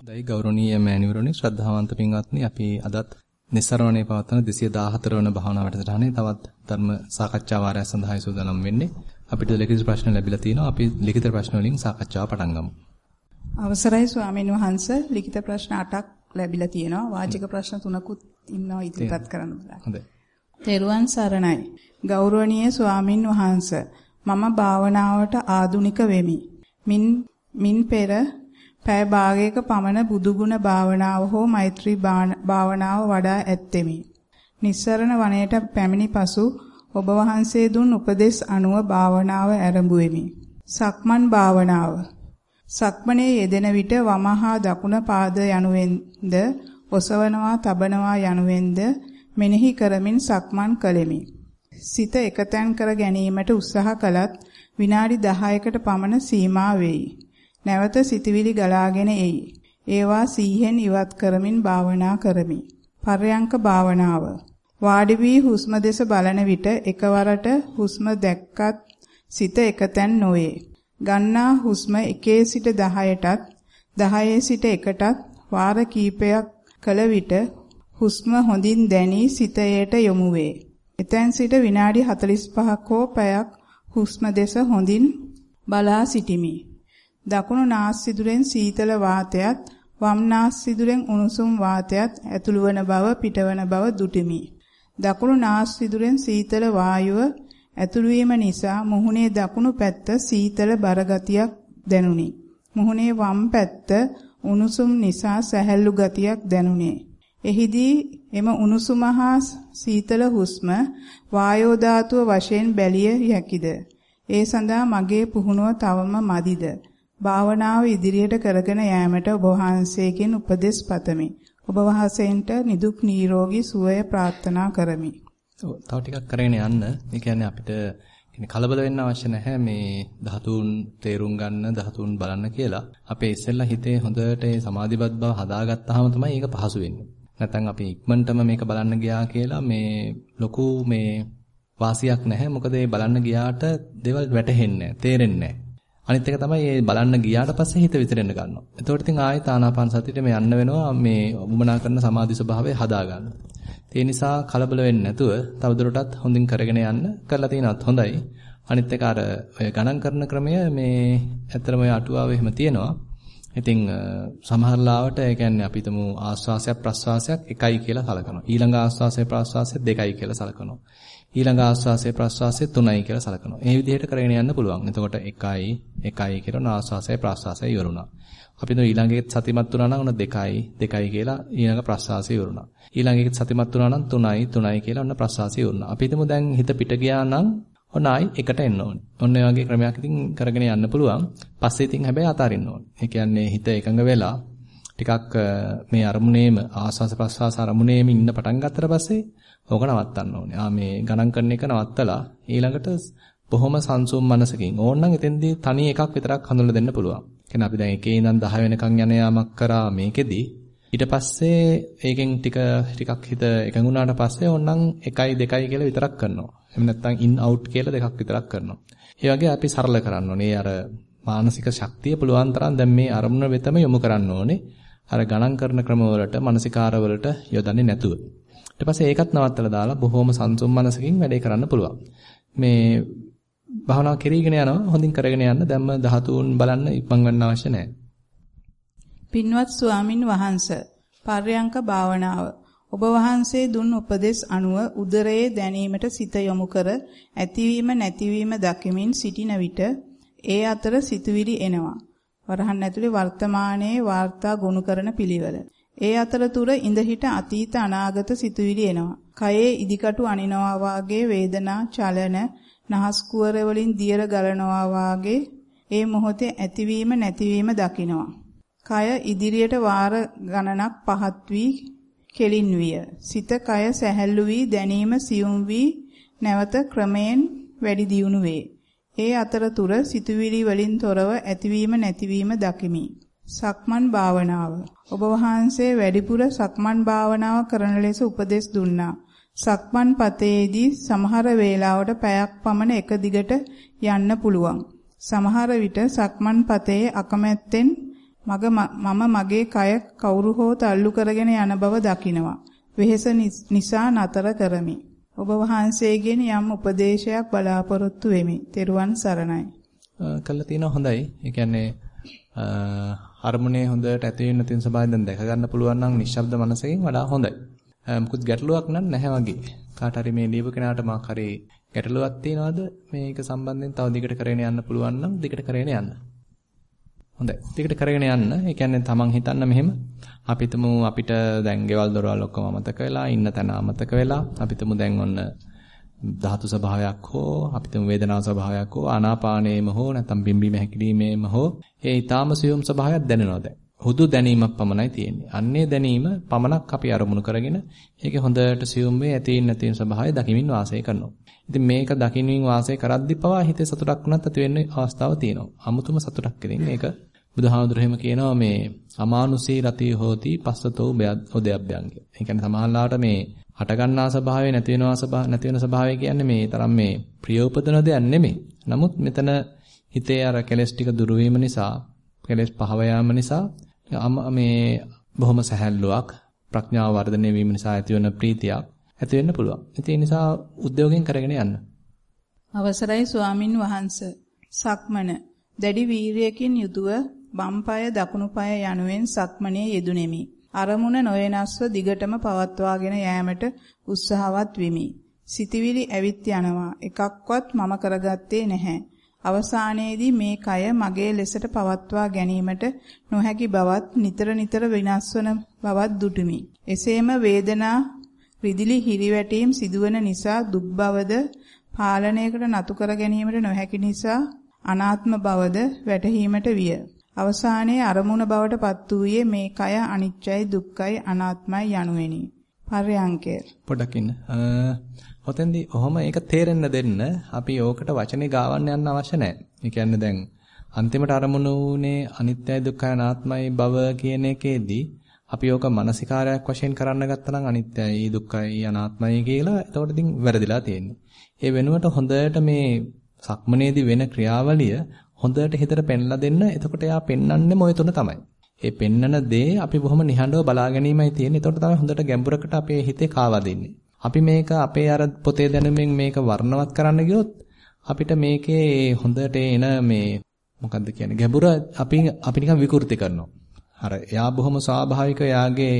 හොඳයි ගෞරවනීය මෑණිවරුනි ශ්‍රද්ධාවන්ත පින්වත්නි අපි අදත් නිස්සරණේ පවත්වන 214 වන භාවනා වැඩසටහනේ තවත් ධර්ම සාකච්ඡා වාරය සඳහායි සූදානම් වෙන්නේ. අපිට ලිඛිත ප්‍රශ්න ලැබිලා තිනවා. අපි ලිඛිත ප්‍රශ්න වලින් සාකච්ඡාව පටන් ගමු. අවසරයි ස්වාමීන් වහන්ස ලිඛිත ප්‍රශ්න 8ක් ලැබිලා තියෙනවා. වාචික ප්‍රශ්න තුනකුත් ඉන්නවා ඉදිරිපත් කරන්න බලන්න. හොඳයි. තෙරුවන් සරණයි. ගෞරවනීය ස්වාමින් වහන්ස මම භාවනාවට ආදුනික වෙමි. මින් මින් පෙර පැය භාගයක පමණ බුදුගුණ භාවනාව හෝ මෛත්‍රී භාවනාව වඩා ඇත්තෙමි. නිස්සරණ වනයේට පැමිණි පසු ඔබ වහන්සේ දුන් උපදෙස් අනුව භාවනාව ආරම්භුවෙමි. සක්මන් භාවනාව. සක්මනේ යෙදෙන විට වමහා දකුණ පාද යනුවෙන්ද ඔසවනවා තබනවා යනුවෙන්ද මෙනෙහි කරමින් සක්මන් කළෙමි. සිත එකතෙන් කර ගැනීමට උත්සාහ කළත් විනාඩි 10කට පමණ සීමා වෙයි. නැවත සිතවිලි ගලාගෙන එයි. ඒවා සීහෙන් ඉවත් කරමින් භාවනා කරමි. පර්යංක භාවනාව. වාඩි වී හුස්ම දෙස බලන විට එකවරට හුස්ම දැක්කත් සිත එකතැන් නොවේ. ගන්නා හුස්ම 1 සිට 10ටත් 10 සිට 1ටත් වාර කීපයක් කළ විට හුස්ම හොඳින් දැනී සිතයට යොමු වේ. එතෙන් සිට විනාඩි 45ක් හෝ පැයක් හුස්ම දෙස හොඳින් බලා සිටිමි. දකුණු නාස්සිදුරෙන් සීතල වාතයත් වම් නාස්සිදුරෙන් උණුසුම් වාතයත් ඇතුළු වන බව පිටවන බව දුටිමි. දකුණු නාස්සිදුරෙන් සීතල වායුව ඇතුළු වීම නිසා මුහුණේ දකුණු පැත්ත සීතල බරගතියක් දැනුනි. මුහුණේ වම් පැත්ත උණුසුම් නිසා සැහැල්ලු ගතියක් දැනුනේ. එහිදී එම උණුසුම හා සීතල හුස්ම වායෝ ධාතුව වශයෙන් බැලිය හැකිද? ඒ සඳහා මගේ පුහුණුව තවම මදිද? භාවනාව ඉදිරියට කරගෙන යාමට ඔබ වහන්සේගෙන් උපදෙස් පතමි. ඔබ වහන්සේන්ට නිදුක් නිරෝගී සුවය ප්‍රාර්ථනා කරමි. ඔව් තව ටිකක් කරගෙන යන්න. ඒ කියන්නේ අපිට කියන්නේ කලබල වෙන්න අවශ්‍ය නැහැ මේ ධාතුන් තේරුම් ගන්න ධාතුන් බලන්න කියලා. අපේ ඉස්සෙල්ලා හිතේ හොඳට ඒ සමාධිබත් බව හදාගත්තාම තමයි ඒක පහසු වෙන්නේ. නැත්නම් අපි ඉක්මනටම මේක බලන්න ගියා කියලා මේ ලොකු මේ වාසියක් නැහැ. මොකද ඒ බලන්න ගියාට දේවල් වැටහෙන්නේ නැහැ, තේරෙන්නේ නැහැ. අනිත් එක තමයි මේ බලන්න ගියාට පස්සේ හිත විතරෙන්න ගන්නවා. එතකොට ඉතින් ආයෙත් ආනාපාන සතියට මේ යන්න වෙනවා මේ වමනා කරන සමාධි ස්වභාවය හදා ගන්න. ඒ නිසා කලබල වෙන්නේ නැතුව තවදුරටත් හොඳින් කරගෙන යන්න කරලා තිනවත් හොඳයි. අනිත් එක අර ඔය ගණන් කරන ක්‍රමය මේ ඇත්තටම ඔය අටුවාවේ එහෙම තියෙනවා. ඉතින් සමහර ලාවට ඒ කියන්නේ අපි හිතමු ආස්වාසයක් ප්‍රස්වාසයක් එකයි කියලා සලකනවා. ඊළඟ ආස්වාසය ප්‍රස්වාසය දෙකයි කියලා සලකනවා. ඊළඟ ආස්වාසය ප්‍රස්වාසය 3යි කියලා සලකනවා. මේ විදිහට කරගෙන යන්න පුළුවන්. එතකොට 1යි 1යි කියලා ආස්වාසය ප්‍රස්වාසය ඉවරුණා. අපි නෝ ඊළඟ එකත් සතිමත් වුණා නම් ඔන්න 2යි 2යි කියලා ඊළඟ ප්‍රස්වාසය ඉවරුණා. ඊළඟ එකත් සතිමත් වුණා නම් 3යි 3යි කියලා ඔන්න ප්‍රස්වාසය ඉවරුණා. අපි හිතමු දැන් හිත පිට ගියා නම් ඔන්න ආයි එකට එන්න ඕනේ. ඔන්න ඒ වගේ ක්‍රමයක් ඉතින් කරගෙන යන්න පුළුවන්. පස්සේ ඉතින් හැබැයි අතාරින්න ඕනේ. ඒ කියන්නේ හිත එකඟ වෙලා ටිකක් මේ අරමුණේම ආස්වාස ප්‍රස්වාස අරමුණේම ඉන්න පටන් ගත්තට පස්සේ ඕක නවත්තන්න ඕනේ. ආ මේ ගණන් කරන එක නවත්තලා ඊළඟට බොහොම සංසුම් මනසකින් ඕනනම් එතෙන්දී තනි එකක් විතරක් හඳුනලා දෙන්න පුළුවන්. කියන්නේ අපි දැන් 1 ඉඳන් 10 වෙනකන් යන යාමක් කරා මේකෙදි ඊට පස්සේ ඒකෙන් ටික ටිකක් හිත එකඟුණාට පස්සේ ඕනනම් 1යි 2යි කියලා විතරක් කරනවා. එහෙම නැත්නම් ඉන් අවුට් කියලා දෙකක් විතරක් කරනවා. ඒ වගේ අපි සරල කරන්න ඕනේ. අර මානසික ශක්තිය පුළුවන් තරම් දැන් මේ අරමුණ වෙතම යොමු කරන්න ඕනේ. අර ගණන් කරන ක්‍රමවලට, මානසිකාරවලට යොදන්නේ නැතුව. ඊට පස්සේ ඒකත් නවත්තලා දාලා බොහොම සංසුම් මනසකින් වැඩේ කරන්න පුළුවන්. මේ භාවනාව කෙරීගෙන යනවා හොඳින් කරගෙන යන්න ධම්ම ධාතුන් බලන්න ඉක්මන් වෙන්න අවශ්‍ය නැහැ. පින්වත් ස්වාමින් වහන්සේ පර්යංක භාවනාව ඔබ වහන්සේ දුන් උපදෙස් අනුව උදරයේ දැනීමට සිත යොමු කර ඇතිවීම නැතිවීම දකිමින් සිටින විට ඒ අතර සිතුවිලි එනවා. වරහන් ඇතුලේ වර්තමානයේ වාර්තා ගොනු කරන පිළිවෙල. ඒ අතරතුර ඉඳ හිට අතීත අනාගත සිතුවිලි එනවා. කයේ ඉදිකටු අනිනවා වාගේ වේදනා චලන නහස් කුවර වලින් දියර ගලනවා වාගේ ඒ මොහොතේ ඇතිවීම නැතිවීම දකිනවා. කය ඉදිරියට වාර ගණනක් පහත් වී කෙලින් විය. සිත කය සැහැල්ලු වී දැනීම සියුම් වී නැවත ක්‍රමයෙන් වැඩි දියුණු වේ. ඒ අතරතුර සිතුවිලි වලින් තොරව ඇතිවීම නැතිවීම දකිමි. සක්මන් භාවනාව. ඔබ වහන්සේ වැඩිපුර සක්මන් භාවනාව කරන ලෙස උපදෙස් දුන්නා. සක්මන් පතේදී සමහර වේලාවට පැයක් පමණ එක දිගට යන්න පුළුවන්. සමහර විට සක්මන් පතේ අකමැත්තෙන් මග මම මගේ කය කවුරු හෝ තල්ලු කරගෙන යන බව දකිනවා. වෙහෙස නිසා නතර කරමි. ඔබ වහන්සේගෙන් යම් උපදේශයක් බලාපොරොත්තු වෙමි. තෙරුවන් සරණයි. කළා තියෙනවා හොඳයි. ඒ කියන්නේ අරමුණේ හොඳට ඇති වෙන තින් සබාවෙන් දැන් දැක ගන්න පුළුවන් නම් නිශ්ශබ්ද මනසකින් වඩා හොඳයි. මුකුත් ගැටලුවක් නම් නැහැ වගේ. කාට හරි මේ ලියපු කෙනාට මාක් හරි ගැටලුවක් තියනවාද මේක සම්බන්ධයෙන් තව දිගට කරගෙන යන්න පුළුවන් නම් දිගට කරගෙන යන්න. හොඳයි. දිගට කරගෙන යන්න. ඒ කියන්නේ තමන් හිතන්න මෙහෙම අපිටම අපිට දැන් ගෙවල් දොරවල් ඔක්කොම අමතක වෙලා ඉන්න තැන අමතක වෙලා අපිටම දැන් ඔන්න ධාතු ස්වභාවයක් හෝ අපිටම වේදනා ස්වභාවයක් හෝ ආනාපානේම හෝ නැත්නම් බිම්බීම හැකිලීමේම හෝ ඒ ඊටාම සියුම් ස්වභාවයක් දැනෙනවා දැන්. හුදු දැනීමක් පමණයි තියෙන්නේ. අන්නේ දැනීම පමණක් අපි අරමුණු කරගෙන ඒකේ හොඳට සියුම් වේ ඇතින් නැතින් ස්වභාවය දකිමින් වාසය කරනවා. ඉතින් මේක දකින්මින් වාසය කරද්දි පවා හිතේ සතුටක් වුණත් ඇති වෙන්න අවස්ථාව තියෙනවා. අමුතුම සතුටක් ඉතින් මේක බුදුහාමුදුරු එහෙම කියනවා මේ අමානුෂී රතිය හෝති පස්සතෝ උදයබ්බයන්ග. ඒ කියන්නේ සමහරලාට මේ හටගන්නා ස්වභාවය නැති වෙනවා ස්වභාව නැති වෙන ස්වභාවය කියන්නේ මේ තරම් මේ ප්‍රිය උපදන දෙයක් නෙමෙයි. නමුත් මෙතන හිතේ අර කෙලස් ටික දුරු නිසා කෙලස් පහව යාම නිසා මේ බොහොම සැහැල්ලුවක් ප්‍රඥාව වර්ධනය වීම නිසා ඇතිවන ප්‍රීතියක් ඇති වෙන්න පුළුවන්. ඒ නිසා උද්‍යෝගයෙන් කරගෙන යන්න. අවසරයි ස්වාමින් වහන්සේ. සක්මන දැඩි වීරියකින් යුතුව වම් පාය දකුණු පාය යනුවෙන් සක්මනේ යෙදුණෙමි. අරමුණ නොයනස්ව දිගටම පවත්වාගෙන යෑමට උත්සාහවත් වෙමි. සිතවිලි ඇවිත් යනවා. එකක්වත් මම කරගත්තේ නැහැ. අවසානයේදී මේ කය මගේ ලෙසට පවත්වා ගැනීමට නොහැකි බවත් නිතර නිතර වෙනස් වන බවත් දුටුමි. එසේම වේදනා රිදිලි හිරිවැටීම් සිදුවන නිසා දුක් බවද පාලනයකට නතු කර ගැනීමට නොහැකි නිසා අනාත්ම බවද වැටහීමට විය. අවසානයේ අරමුණ බවට පත් වූයේ මේ කය අනිත්‍යයි දුක්ඛයි අනාත්මයි යනුවෙනි. පර්යංකය. පොඩ්ඩක් ඉන්න. ඔතෙන්දී ඔහොම ඒක තේරෙන්න දෙන්න අපි ඕකට වචනේ ගාවන්න යන්න අවශ්‍ය නැහැ. ඒ කියන්නේ දැන් අන්තිමට අරමුණු උනේ අනිත්‍යයි දුක්ඛයි අනාත්මයි බව කියන එකේදී අපි ඕක මානසිකාරයක් වශයෙන් කරන්න ගත්තා නම් අනිත්‍යයි දුක්ඛයි අනාත්මයි කියලා එතකොට ඉතින් වැරදිලා තියෙන්නේ. ඒ වෙනුවට හොඳට මේ සක්මනේදී වෙන ක්‍රියාවලිය හොඳට හිතට පෙන්ලා දෙන්න. එතකොට එයා පෙන්වන්නේ මොය තුන තමයි. ඒ පෙන්නන දේ අපි බොහොම නිහඬව බලා ගැනීමයි තියෙන්නේ. එතකොට තමයි හොඳට ගැඹුරකට අපේ හිතේ කාවා දෙන්නේ. අපි මේක අපේ අර පොතේ දැනුමින් මේක වර්ණවත් කරන්න ගියොත් අපිට මේකේ හොඳට එන මේ මොකද්ද කියන්නේ ගැඹුර අපි අපි නිකන් විකෘති කරනවා. අර එයා බොහොම ස්වාභාවික එයාගේ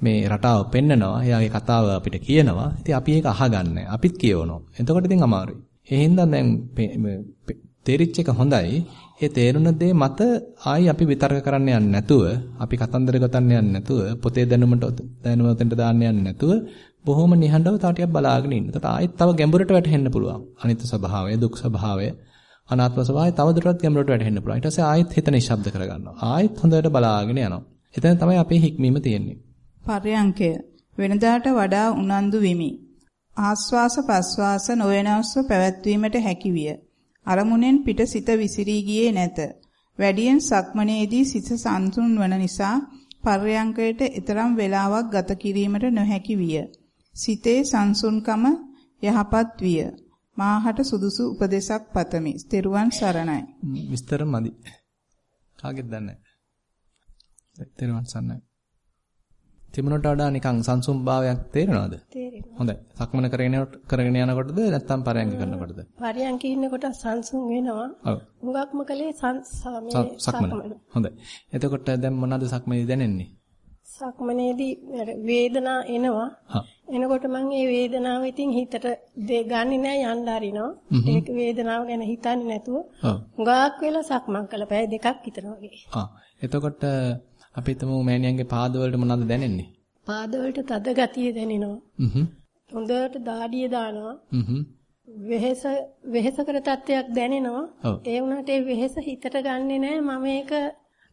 මේ රටාව පෙන්නනවා. එයාගේ කතාව අපිට කියනවා. ඉතින් අපි ඒක අහගන්නේ. අපිත් කියවනවා. එතකොට ඉතින් අමාරුයි. ඒ හින්දා දැන් තේරිච්ච එක හොඳයි. ඒ තේරුණ දේ මත ආයි අපි විතර්ක කරන්න යන්නේ නැතුව, අපි කතන්දර ගොතන්න යන්නේ නැතුව, පොතේ දැනුමට දැනුමෙන්ට දාන්න යන්නේ නැතුව බොහොම නිහඬව තව ටිකක් බලාගෙන ඉන්න. එතකොට ආයෙත් තව ගැඹුරට වැටෙන්න පුළුවන්. අනිත්‍ය ස්වභාවය, දුක් ස්වභාවය, අනාත්ම ස්වභාවය තව දුරටත් ගැඹුරට වැටෙන්න පුළුවන්. ඊට පස්සේ ආයෙත් හිත නිශ්ශබ්ද කරගන්නවා. ආයෙත් හොඳට බලාගෙන යනවා. එතන තමයි අපේ හික්මීම තියෙන්නේ. පර්යංකය වෙනදාට වඩා උනන්දු වෙමි. ආස්වාස ප්‍රස්වාස නොවනස්ව පැවැත්වීමට හැකිවිය. අරමුණෙන් පිට සිත විසිරී ගියේ නැත. වැඩියෙන් සක්මනේදී සිත සංසුන් වන නිසා පර්යංකයට ඊතරම් වේලාවක් ගත කිරීමට නොහැකි විය. සිතේ සංසුන්කම යහපත් විය. මාහට සුදුසු උපදේශක් පතමි. ස්තිරුවන් සරණයි. විස්තර මදි. කාගෙද දන්නේ? ස්තිරුවන් සරණයි. තිබුණට වඩා නිකන් සංසුම් භාවයක් තේරෙනවද? තේරෙනවා. හොඳයි. සක්මන කරගෙන කරගෙන යනකොටද නැත්නම් පරයන්ක කරනකොටද? පරයන්ක ඉන්නකොට සංසුම් වෙනවා. ඔව්. හුඟක්ම කලේ සක්මන. හොඳයි. එතකොට දැන් මොනවද සක්මනේ දැනෙන්නේ? සක්මනේදී වේදනා එනවා. එනකොට මම ඒ වේදනාව ඉතින් හිතට ගන්නෙ නෑ යන්න හරිනවා. ඒක වේදනාව ගැන හිතන්නේ නැතුව හුඟක් වෙලා සක්මන් කළා. පැය දෙකක් විතර වගේ. එතකොට අපි හිතමු මෑණියන්ගේ පාදවලට මොනවද දැනෙන්නේ? පාදවලට තද ගතිය දැනෙනවා. හ්ම්. හොඳට දාඩිය දානවා. හ්ම්. වෙහෙස වෙහෙස කර තත්ත්වයක් දැනෙනවා. ඒ වුණාට ඒ වෙහෙස හිතට ගන්නෙ නෑ මම ඒක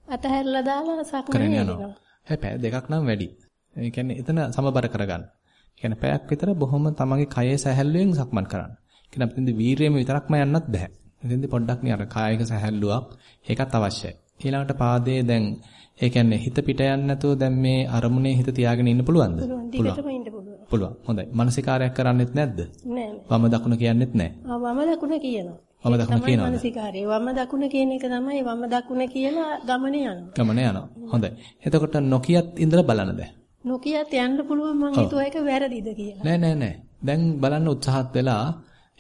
අතහැරලා දාලා සක්මනේ යනවා. හැබැයි දෙකක් නම් වැඩි. ඒ කියන්නේ එතන සමබර කරගන්න. ඒ කියන්නේ පැයක් විතර බොහොම තමන්ගේ කයේ සැහැල්ලුවෙන් සක්මන් කරන්න. කියන අපින්ද වීරියම විතරක්ම යන්නත් බෑ. එතෙන්ද පොඩ්ඩක් නේ අර කායික සැහැල්ලුවක් ඒකත් අවශ්‍යයි. ඊළඟට පාදයේ දැන් ඒ කියන්නේ හිත පිට යන්නේ නැතුව දැන් මේ අරමුණේ හිත තියාගෙන ඉන්න පුළුවන්ද? පුළුවන්. පුළුවන්. හොඳයි. මානසිකාරයක් කරන්නෙත් නැද්ද? නෑ. වම දකුණ කියන්නෙත් නෑ. ආ වම දකුණ කියනවා. වම දකුණ කියනවාද? මානසිකාරය. වම දකුණ කියන එක තමයි වම දකුණ කියලා ගමනේ යනවා. ගමනේ යනවා. හොඳයි. එතකොට නොකියත් ඉඳලා බලන්න දැන්. නොකියත් යන්න පුළුවන් මං හිතුවා ඒක වැරදිද කියලා. නෑ නෑ නෑ. දැන් බලන්න උත්සාහත් වෙලා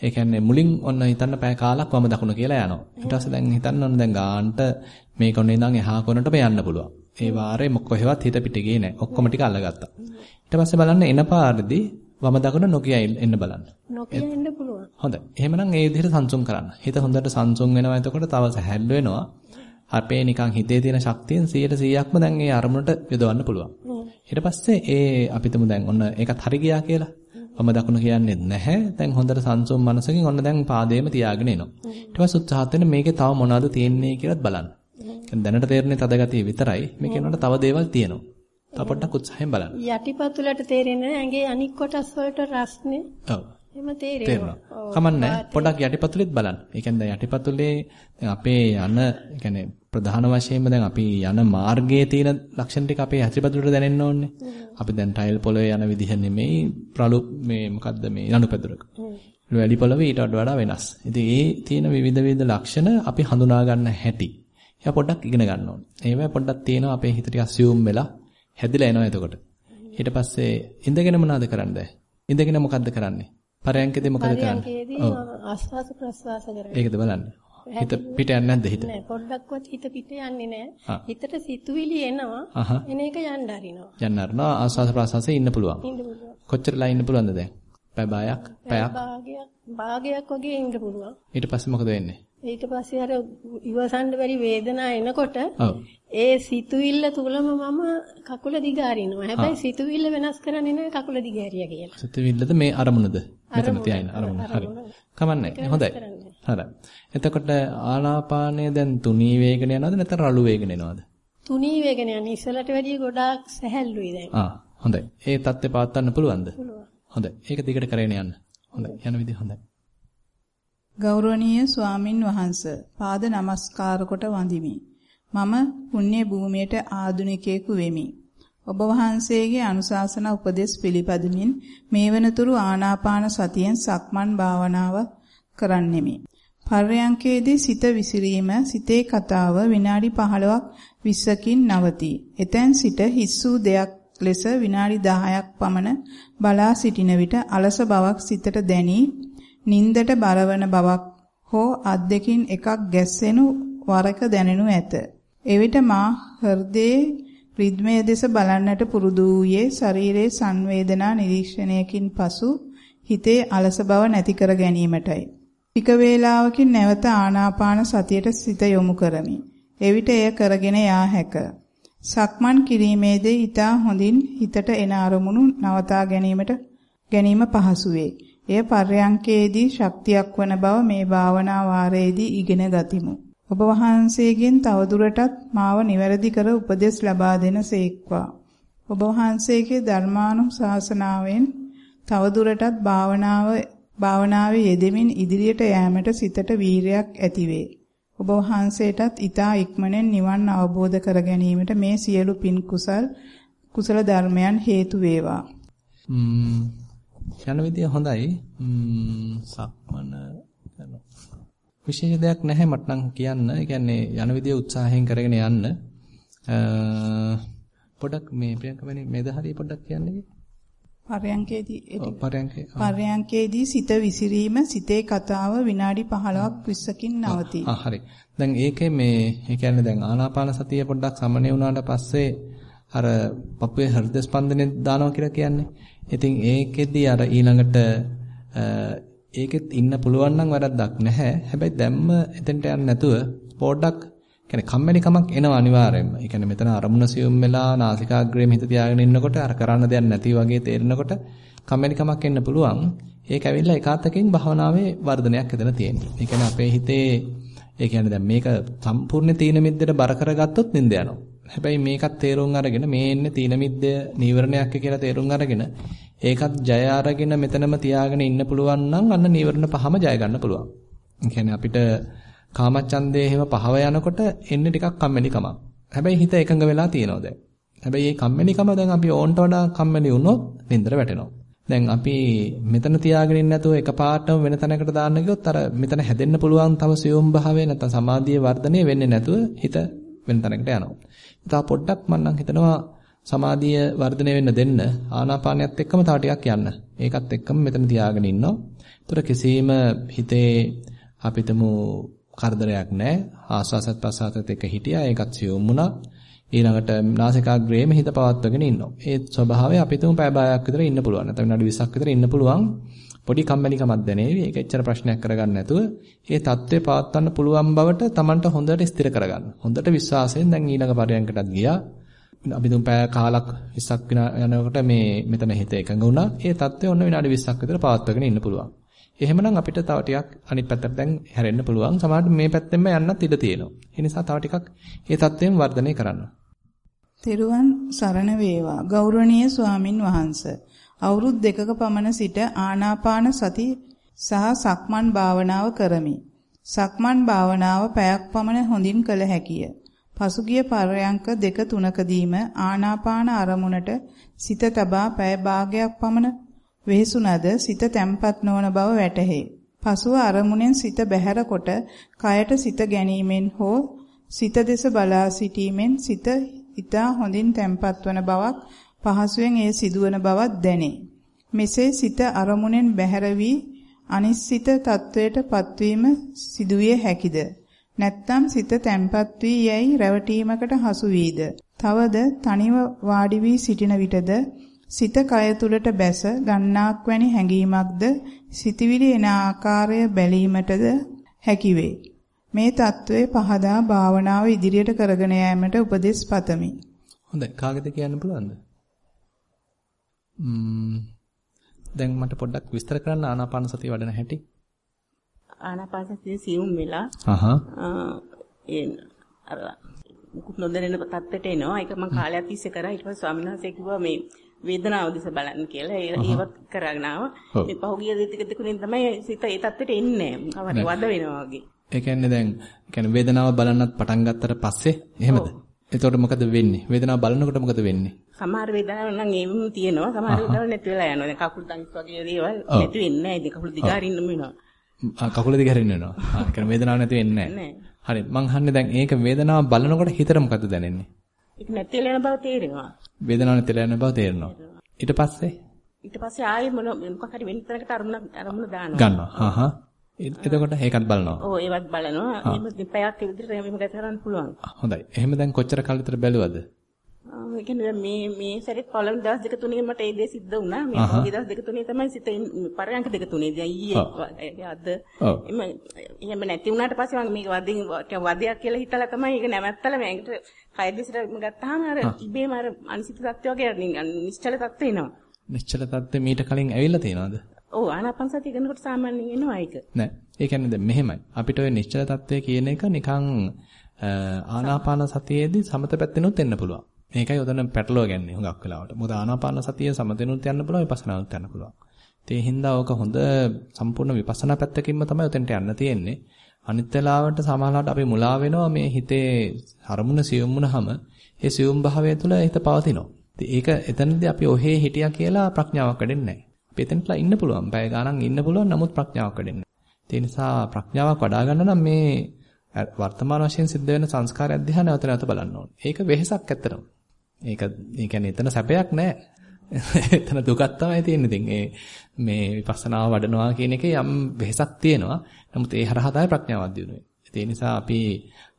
ඒ කියන්නේ මුලින් ඔන්න හිතන්න පැය කාලක් වම දකුණ කියලා යනවා. ඊට පස්සේ දැන් හිතන්න ඕන දැන් ගාන්ට මේ කොනේ ඉඳන් එහා කොනට යන්න පුළුවන්. ඒ වාරේ මොකෙවත් හිත පිට ගියේ නෑ. ඔක්කොම ටික අල්ලගත්තා. ඊට පස්සේ බලන්න එන පාරදී වම දකුණ නොකිය එන්න බලන්න. නොකිය එන්න පුළුවන්. හොඳයි. එහෙමනම් ඒ විදිහට සංසුන් කරන්න. හිත හොඳට සංසුන් වෙනවා. එතකොට තව සැහැල්ලු වෙනවා. අපේ නිකන් හිතේ තියෙන ශක්තියෙන් 100%ක්ම දැන් ඒ අරමුණට යොදවන්න පුළුවන්. ඊට පස්සේ ඒ අපිටම දැන් ඔන්න ඒකත් හරි ගියා කියලා. වම දකුණ කියන්නේ නැහැ. දැන් හොඳට සංසුන් මනසකින් ඔන්න දැන් පාදේම තියාගෙන එනවා. ඊට පස්සේ උත්සාහත් වෙන මේකේ තව මොනවද තියෙන්නේ කියලාත් බලන්න. දැනට තේරෙන්නේ තදගතිය විතරයි. මේකේ නට තව දේවල් තියෙනවා. තව පොඩ්ඩක් උත්සාහයෙන් බලන්න. යටිපතුලට තේරෙන්නේ ඇඟේ අනික් කොටස් වලට රස්නේ. ඔව්. එහෙම තේරෙනවා. කමන්නේ පොඩ්ඩක් යටිපතුලෙත් බලන්න. ඒ කියන්නේ යටිපතුලේ දැන් අපේ යන කියන්නේ ප්‍රධාන වශයෙන්ම දැන් අපි යන මාර්ගයේ තියෙන ලක්ෂණ ටික අපේ යටිපතුලට දැනෙන්න ඕනේ. අපි දැන් ටයිල් පොළවේ යන විදිහ නෙමෙයි ප්‍රලු මේ මොකද්ද මේ යනුපැදුරක. වැඩි පොළවේ ඊට වඩා වෙනස්. ඉතින් ඒ තියෙන විවිධ විවිධ ලක්ෂණ අපි හඳුනා ගන්න හැටි. එයා පොඩ්ඩක් ඉගෙන ගන්න ඕනේ. ඒවා පොඩ්ඩක් තියෙනවා අපේ හිත ටික assume වෙලා හැදිලා එනවා එතකොට. ඊට පස්සේ ඉඳගෙන මොනවද කරන්නේ? ඉඳගෙන මොකද්ද කරන්නේ? පරයන්කේදී මොකද කරන්නේ? පරයන්කේදී ආස්වාස ප්‍රස්වාස කරන්නේ. ඒකද බලන්න. හිත පිට යන්නේ නැද්ද හිත? නෑ පොඩ්ඩක්වත් හිත පිට යන්නේ නෑ. හිතට සිතුවිලි එනවා. එන එක යන්න අරිනවා. යන්න අරිනවා ආස්වාස ප්‍රස්වාසයේ ඉන්න පුළුවන්. ඉන්න පුළුවන්. කොච්චරලා ඉන්න පුළුවන්ද දැන්? පැය භාගයක් පැයක් භාගයක් භාගයක් වගේ ඉන්න පුළුවන්. ඊට පස්සේ මොකද වෙන්නේ? ඊට පස්සේ අර ඉවසන්න බැරි වේදනාව එනකොට ඒ සිතුවිල්ල තුලම මම කකුල දිගාරිනවා. හැබැයි සිතුවිල්ල වෙනස් කරන්නේ නැහැ කකුල දිගෑරියා කියලා. සිතුවිල්ලද මේ අරමුණද? මෙතන තියාගෙන අරමුණ. හරි. කමන්නේ. හොඳයි. හරි. එතකොට ආනාපානය දැන් තුනී වේගන යනවද නැත්නම් රළු වේගන යනවද? තුනී වේගන යන ඉස්සලට වැඩිය ගොඩාක් සැහැල්ලුයි දැන්. ආ හොඳයි. ඒ தත්ත්වය පවත්වන්න පුළුවන්ද? පුළුවන්. හොඳයි. ඒක දිගට කරගෙන යන්න. හොඳයි. යන විදිහ හොඳයි. ගෞරවනීය ස්වාමින් වහන්ස පාද නමස්කාර කොට වඳිමි. මම පුණ්‍ය භූමියට ආදුනිකයෙකු වෙමි. ඔබ වහන්සේගේ අනුශාසනා උපදෙස් පිළිපදමින් මේ වනතුරු ආනාපාන සතියෙන් සක්මන් භාවනාව කරන්නෙමි. පර්යංකයේදී සිත විසිරීම සිතේ කතාව විනාඩි 15ක් 20කින් නවතී. එතෙන් සිට හිස්සූ දෙයක් ලෙස විනාඩි 10ක් පමණ බලා සිටින විට අලස බවක් සිතට දැනී නින්දට බරවන බවක් හෝ අත් දෙකින් එකක් ගැස්සෙනු වරක දැනෙනු ඇත. එවිට මා හෘදයේ රිද්මය දෙස බලන්නට පුරුදු වූයේ ශරීරයේ සංවේදනා නිරීක්ෂණයකින් පසු හිතේ අලස බව නැති කර ගැනීමටයි. ටික වේලාවකින් නැවත ආනාපාන සතියට සිත යොමු කරමි. එවිට එය කරගෙන යා හැක. සක්මන් කිරීමේදී ඊට හොඳින් හිතට එන අරමුණු නවතා ගැනීමට ගැනීම පහසු වේ. එය පර්යංකයේදී ශක්තියක් වන බව මේ භාවනා වාරයේදී ඉගෙන ගතිමු. ඔබ වහන්සේගෙන් තවදුරටත් මාව නිවැරදි කර උපදෙස් ලබා දෙන සේක්වා. ඔබ වහන්සේගේ ධර්මානුශාසනාවෙන් තවදුරටත් භාවනාව භාවනාවේ යෙදෙමින් ඉදිරියට යෑමට සිතට වීරයක් ඇතිවේ. ඔබ වහන්සේටත් ඊතා ඉක්මනෙන් නිවන් අවබෝධ කර ගැනීමට මේ සියලු පින් කුසල් කුසල ධර්මයන් හේතු වේවා. යන විදිය හොඳයි. සක්මන යනවා. විශේෂ දෙයක් නැහැ මට නම් කියන්න. ඒ කියන්නේ යන විදිය උත්සාහයෙන් කරගෙන යන්න. පොඩක් මේ ප්‍රියංකමනේ මේද හරිය පොඩ්ඩක් කියන්නේ. පරයන්කේදී පරයන්කේ පරයන්කේදී සිත විසිරීම සිතේ කතාව විනාඩි 15ක් 20කින් නවතී. ආ හරි. දැන් ඒකේ මේ ඒ කියන්නේ දැන් ආනාපාන සතිය පොඩ්ඩක් සමනය වුණාට පස්සේ අර පපුවේ හෘද ස්පන්දනය දානවා කියලා කියන්නේ. ඉතින් ඒකෙදි අර ඊළඟට ඒකෙත් ඉන්න පුළුවන් නම් වැරද්දක් නැහැ. හැබැයි දැම්ම එතෙන්ට යන්නේ නැතුව පොඩ්ඩක් කියන්නේ කම්මැලි කමක් එනවා අනිවාර්යයෙන්ම. ඒ කියන්නේ මෙතන අරමුණ සියුම් වෙලා නාසිකාග්‍රේම හිත තියාගෙන ඉන්නකොට අර කරන්න දෙයක් නැති වගේ තේරෙනකොට කම්මැලි කමක් එන්න පුළුවන්. ඒක ඇවිල්ලා එකාතකින් භාවනාවේ වර්ධනයක් එතන තියෙනවා. ඒ කියන්නේ අපේ හිතේ ඒ කියන්නේ දැන් මේක සම්පූර්ණ තීන මිද්දට බර කරගත්තොත් නින්ද යනවා. හැබැයි මේකත් තේරුම් අරගෙන මේ එන්නේ තීන මිද්දය නීවරණයක් කියලා තේරුම් අරගෙන ඒකත් ජය අරගෙන මෙතනම තියාගෙන ඉන්න පුළුවන් නම් අන්න නීවරණ පහම ජය ගන්න පුළුවන්. ඒ කියන්නේ අපිට කාමච්ඡන්දේ එහෙම පහව යනකොට එන්නේ ටිකක් කම්මැලි කමක්. හැබැයි හිත එකඟ වෙලා තියෙනවා දැන්. හැබැයි මේ කම්මැලිකම දැන් අපි ඕන්ට වඩා කම්මැලි වුණොත් නින්දර වැටෙනවා. දැන් අපි මෙතන තියාගෙන ඉන්න නැතුව එකපාරටම වෙන තැනකට දාන්න ගියොත් අර මෙතන හැදෙන්න පුළුවන් තව සියුම් භාවය නැත්නම් සමාධියේ වර්ධනය වෙන්නේ නැතුව හිත වෙන තැනකට යනවා. ඉතින් පොඩ්ඩක් මම නම් හිතනවා සමාධිය වර්ධනය වෙන්න දෙන්න ආනාපානියත් එක්කම තව ටිකක් යන්න. ඒකත් එක්කම මෙතන තියාගෙන ඉන්නවා. ඒතර කිසිම හිතේ අපිටම කරදරයක් නැහැ. ආස්වාසත් ප්‍රසආසත් එක්ක හිටියා. ඒකත් සියුම් වුණා. ඊළඟට නාසිකාග්‍රේම හිත පවත්වගෙන ඉන්නවා. ඒ ස්වභාවය අපිටම පැය භාගයක් විතර ඉන්න පුළුවන්. නැත්නම් විනාඩි 20ක් විතර ඉන්න පුළුවන්. පොඩි කම්මැලිකමක් දැනෙවි. ඒක එච්චර ප්‍රශ්නයක් කරගන්න නැතුව ඒ தත්ත්වේ පවත්වන්න පුළුවන් බවට Tamanට හොඳට ස්ථිර කරගන්න. හොඳට විශ්වාසයෙන් දැන් ඊළඟ පරයන්කටත් ගියා. අපි දුම් පැය කාලක් 20ක් යනකොට මේ මෙතන හිත එකඟ වුණා. ඒ தත්ත්වය ඔන්න විනාඩි 20ක් විතර පවත්වාගෙන ඉන්න පුළුවන්. එහෙමනම් අපිට තව ටිකක් අනිත් පැත්තට දැන් හැරෙන්න පුළුවන්. සමහරවිට මේ පැත්තෙන්ම යන්නත් ඉඩ තියෙනවා. ඒ නිසා තව ටිකක් ඒ தත්ත්වයෙන් වර්ධනය කරන්න. තෙරුවන් සරණ වේවා. ගෞරවනීය ස්වාමින් වහන්සේ අවුරුදු දෙකක පමණ සිට ආනාපාන සති සහ සක්මන් භාවනාව කරමි. සක්මන් භාවනාව පැයක් පමණ හොඳින් කළ හැකිය. පසුගිය පරයන්ක දෙක තුනකදීම ආනාපාන අරමුණට සිත තබා පැය භාගයක් පමණ වෙහසුනද සිත තැම්පත් නොවන බව වැටහේ. පසුව අරමුණෙන් සිත බැහැර කොට කයට සිත ගැනීමෙන් හෝ සිත දෙස බලා සිටීමෙන් සිත ඊතා හොඳින් තැම්පත් වන බවක් පහසුවෙන් ඒ සිදුවන බවක් දැනේ. මෙසේ සිත අරමුණෙන් බැහැර වී අනිශ්චිත තත්වයට පත්වීම සිදුවිය හැකිද? නැත්නම් සිත තැම්පත් වී යයි රැවටීමකට හසු වීද? තවද තනිව වාඩි වී සිටින විටද සිත කය තුලට බැස ගන්නාක් වැනි හැඟීමක්ද සිතවිලි එන ආකාරය බැලීමටද හැකිවේ. මේ தત્ත්වය පහදා භාවනාව ඉදිරියට කරගෙන යාමට උපදෙස් පතමි. හොඳයි කාගෙද කියන්න පුළුවන්ද? දැන් මට පොඩ්ඩක් විස්තර කරන්න ආනාපාන සතිය වඩන හැටි. ආනාපාන සතිය සියුම් වෙලා අහහ ඒ අර මුකුත් නොදැනෙන තත්ත්වයට එනවා. ඒක මම කාලයක් තිස්සේ කරා. ඊට පස්සේ ස්වාමීන් වහන්සේ කිව්වා මේ වේදනාව දිහා බලන්න කියලා. ඒවත් කරගෙන ආවා. මේ පහුගිය දෙක දෙකුණෙන් තමයි සිත ඒ තත්ත්වයට එන්නේ. කවරේ වද වෙනවා වගේ. ඒ කියන්නේ දැන් කියන්නේ වේදනාව බලන්නත් පටන් ගත්තට පස්සේ එහෙමද? එතකොට මොකද වෙන්නේ? වේදනාව බලනකොට මොකද වෙන්නේ? සමහර වේදනාවක් නම් ඒවම තියෙනවා. සමහර වේදනාවක් නැති වෙලා යනවා. දැන් කකුල් තංස් වගේ දේවල් නැති වෙන්නේ නැහැ. ඉතින් කකුල් දිගාරින්න වෙනවා. කකුල දිගාරින්න වෙනවා. ආ ඒ කියන්නේ වේදනාවක් නැති වෙන්නේ නැහැ. හරි. මං අහන්නේ දැන් ඒක වේදනාව බලනකොට හිතට මොකද දැනෙන්නේ? ඒක නැති වෙලා යන බව තේරෙනවා. වේදනාවක් නැති වෙලා යන බව තේරෙනවා. ඊට පස්සේ ඊට පස්සේ ආයෙ මොන මොකක් හරි වෙන තැනකට අරමුණ අරමුණ දානවා. ගන්නවා. හා හා. එතකොට ඒකත් බලනවා. ඔව් ඒවත් බලනවා. එහෙම දෙපයක් විතර එහෙම ගත කරන්න පුළුවන්. හොඳයි. එහෙම දැන් කොච්චර කාල විතර බැලුවද? ඒ කියන්නේ මේ මේ සැරේ පළවෙනි දවස් දෙක තුනේ මට ඒ දේ සිද්ධ වුණා. මේ පොඩි දවස් දෙක තුනේ තමයි සිත පරයන්ක දෙක තුනේ. දැන් ඊයේ අද එම එහෙම නැති වුණාට පස්සේ මම මේක වදින් වදයක් කියලා හිතලා තමයි ඒක නැවැත්තලා මේකට කය දිසට ගත්තාම අර ඉබේම අර අනිසිත තත්ත්වය වගේ නිශ්චල තත්ත්ව එනවා. නිශ්චල තත්ත්වෙ මීට කලින් ඇවිල්ලා තියෙනවද? ඔව් ආනාපාන සතිය කරනකොට සාමාන්‍යයෙන් එනවා ඒක. නෑ. ඒ කියන්නේ දැන් මෙහෙමයි. අපිට ওই නිශ්චල තත්ත්වය කියන එක නිකන් ආනාපාන සතියේදී සමත පැත්තෙනුත් එන්න පුළුවන්. මේකයි උදන පැටලව ගන්නේ හුඟක් වෙලාවට. මොකද ආනාපාන සතිය සමතෙනුත් යන්න පුළුවන් විපස්සනානුත් යන්න පුළුවන්. ඒ හින්දා ඕක හොඳ සම්පූර්ණ විපස්සනා පැත්තකින්ම තමයි උතෙන්ට යන්න තියෙන්නේ. අනිත් වෙලාවට සමහරවිට අපි මුලා වෙනවා මේ හිතේ අරමුණ සියුම් වුණාම ඒ සියුම් භාවය තුළ හිත පවතිනවා. ඒක එතනදී අපි ඔහේ හිටියා කියලා ප්‍රඥාවක් වැඩෙන්නේ නැහැ. අපි එතනట్లా ඉන්න පුළුවන්. පැය ගාණක් ඉන්න පුළුවන්. නමුත් ප්‍රඥාවක් වැඩෙන්නේ නැහැ. ඒ නිසා ප්‍රඥාවක් වඩා ගන්න නම් මේ වර්තමාන වශයෙන් සිද්ධ වෙන සංස්කාරය අධ්‍යාන නැවත නැවත බලන්න ඕනේ. ඒක වෙහසක් ඇත්තටම. ඒක ඒ කියන්නේ එතන සැපයක් නැහැ. එතන දුකක් තමයි තියෙන්නේ. ඉතින් ඒ මේ විපස්සනාව වඩනවා කියන එකේ යම් වෙහසක් තියෙනවා. නමුත් ඒ හරහා තමයි ප්‍රඥාවක් දිනුනේ. ඒ නිසා අපි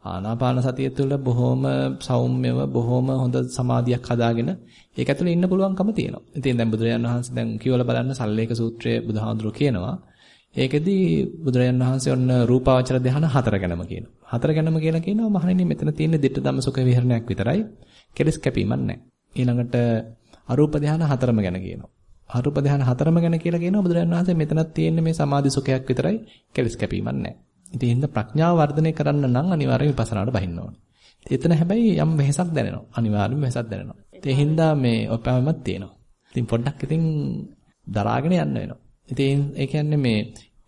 ආනාපාන සතිය තුළ බොහොම සෞම්‍යව බොහොම හොඳ සමාධියක් හදාගෙන ඒක ඇතුලේ ඉන්න පුළුවන්කම තියෙනවා. ඉතින් දැන් බුදුරජාණන් වහන්සේ දැන් කියවල බලන්න සල්ලේක සූත්‍රය බුදුහාඳුරෝ කියනවා. ඒකෙදි බුදුරජාණන් වහන්සේ ඔන්න රූපාවචර ධ්‍යාන හතර ගැනම කියනවා. හතර ගැනම කියලා කියනවා මහණෙනි මෙතන තියෙන ditta ධම්ම සුඛ විහරණයක් විතරයි. කෙලස් කැපීමක් නැහැ. ඊළඟට අරූප ධ්‍යාන හතරම ගැන කියනවා. අරූප ධ්‍යාන හතරම ගැන කියලා කියනවා බුදුරජාණන් වහන්සේ මෙතනත් තියෙන්නේ මේ සමාධි සුඛයක් විතරයි කෙලස් කැපීමක් නැහැ. ඉතින් හින්දා ප්‍රඥාව වර්ධනය කරන්න නම් අනිවාර්යයෙන් විපස්සනාට බහින්න ඕනේ. එතන හැබැයි යම් වෙහසක් දැනෙනවා. අනිවාර්යයෙන්ම වෙහසක් දැනෙනවා. ඒ හින්දා මේ ඔපෑමක් තියෙනවා. ඉතින් පොඩ්ඩක් ඉතින් දරාගෙන යන්න වෙනවා. ඉතින් ඒ කියන්නේ මේ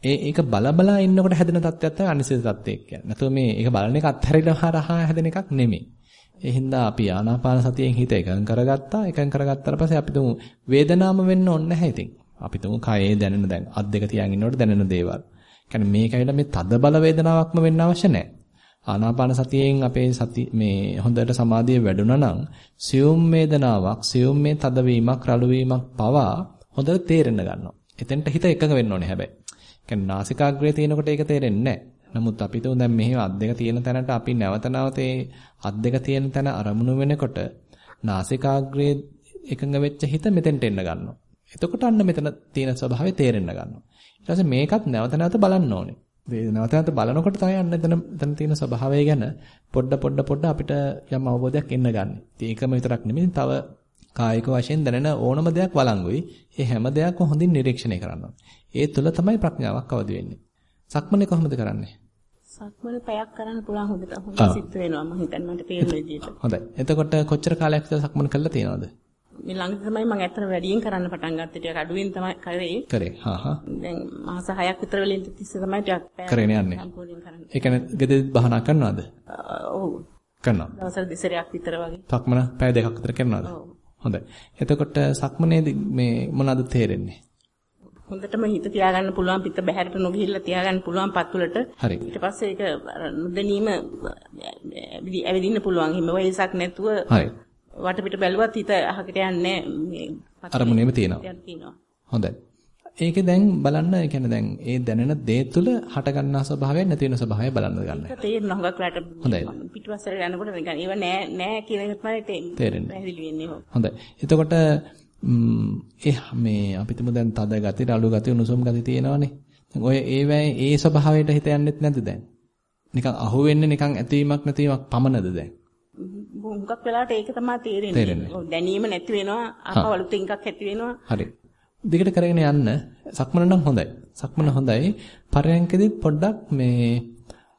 ඒ ඒක බලබලා ඉන්නකොට හැදෙන තත්ත්වයක් තමයි අනිසිත තත්ත්වයක් කියන්නේ. නැතුව මේ ඒක බලන එක අත්හැරිලා හරහා හැදෙන එකක් නෙමෙයි. ඒ හින්දා අපි ආනාපාන සතියෙන් හිත එකඟ කරගත්තා. එකඟ කරගත්තාට පස්සේ අපි තුමු වේදනාම වෙන්න ඕනේ නැහැ ඉතින්. අපි තුමු කයේ දැනෙන දැන් අත් දෙක තියන් ඉන්නකොට දැනෙන දේවල්. කියන්නේ මේක ඇවිල්ලා මේ තද බල වේදනාවක්ම වෙන්න අවශ්‍ය නැහැ. ආනාපාන සතියෙන් අපේ සති මේ හොඳට සමාධිය වැඩුණා නම් සියුම් වේදනාවක්, සියුම් මේ තදවීමක්, රළු වීමක් පවා හොඳට තේරෙන්න ගන්නවා. එතෙන්ට හිත එකඟ වෙන්න ඕනේ හැබැයි. කියන්නේ නාසිකාග්‍රේ තියෙනකොට ඒක තේරෙන්නේ නැහැ. නමුත් අපි තුන් දැන් මෙහි අත් දෙක තියෙන තැනට අපි නැවත නැවත අත් දෙක තියෙන තැන අරමුණු වෙනකොට නාසිකාග්‍රේ එකඟ වෙච්ච හිත මෙතෙන්ට එන්න ගන්නවා. එතකොට අන්න මෙතන තියෙන ස්වභාවය තේරෙන්න ගන්නවා. ඊට පස්සේ මේකත් නැවත නැවත බලන්න ඕනේ. නැවත නැවත බලනකොට තමයි අන්න එතන එතන තියෙන ස්වභාවය ගැන පොඩ පොඩ පොඩ අපිට යම් අවබෝධයක් එන්න ගන්න. ඉතින් ඒකම විතරක් නෙමෙයි තව කායික වශයෙන් දැනෙන ඕනම දෙයක් වළංගුයි. ඒ හැම දෙයක්ම හොඳින් නිරීක්ෂණය කරන්න ඒ තුල තමයි ප්‍රඥාවක් අවදි වෙන්නේ. සක්මනේ කොහොමද කරන්නේ? සක්මන පැයක් කරන්න පුළුවන් හොඳට හොඳ සිත් වෙනවා මම හිතන්නේ මට තේරෙන විදිහට. හොඳයි. එතකොට කොච්චර කාලයක් සක්මන කළා තියෙනවද? මේ ළඟ තමයි මම ඇත්තට වැඩියෙන් කරන්න පටන් ගත්තේ. ටිකක් අඩුවෙන් තමයි කරේ. කරේ. හා හා. දැන් මාස 6ක් විතර වෙලින් තිස්සේ තමයි ටිකක් කරගෙන යන්නේ. සම්පූර්ණයෙන් කරන්නේ. ඒ කියන්නේ ගෙදර බහනා කරනවද? ඔව්. කරනවා. දවසට දෙසරයක් විතර වගේ. සක්මන පැය දෙකක් විතර කරනවද? ඔව්. හොඳයි. එතකොට සක්මනේදී මේ මොනවද තේරෙන්නේ? හොඳටම හිත තියාගන්න පුළුවන් පිට බහැරට නොගිහිල්ලා තියාගන්න පුළුවන් පත්තුලට. ඊට පස්සේ ඒක නොදැනීම ඇවිදින්න පුළුවන්. හිම වෙහසක් නැතුව. වටපිට බැලුවත් හිත අහකට යන්නේ මේ අරමුණේම තියෙනවා. හොඳයි. ඒකේ දැන් බලන්න ඒ කියන්නේ දැන් ඒ දැනෙන දේ තුල හට ගන්නා ස්වභාවයක් නැති වෙන ස්වභාවය බලන්න ගන්න. ඒක තේරෙන හුඟක් වෙලාට පිටිපස්සට යනකොට නිකන් ඒව නෑ නෑ කියන එක තමයි තේරෙන්නේ. හොඳයි. එතකොට ඒ මේ අපිටම දැන් තද ගති, රළු ගති, උණුසුම් ගති තියෙනවනේ. දැන් ඔය ඒවැයි ඒ ස්වභාවයට හිත යන්නෙත් නැද්ද දැන්? නිකන් අහු වෙන්නේ නිකන් ඇතීමක් නැතිවීමක් පමණද දැන්? හුඟක් වෙලාවට ඒක තමයි තේරෙන්නේ. දැනීම නැති වෙනවා, අකවලුත් එකක් ඇති වෙනවා. හරි. දිගට කරගෙන යන්න සක්මන නම් හොඳයි. සක්මන හොඳයි. පරයන්කෙදිත් පොඩ්ඩක් මේ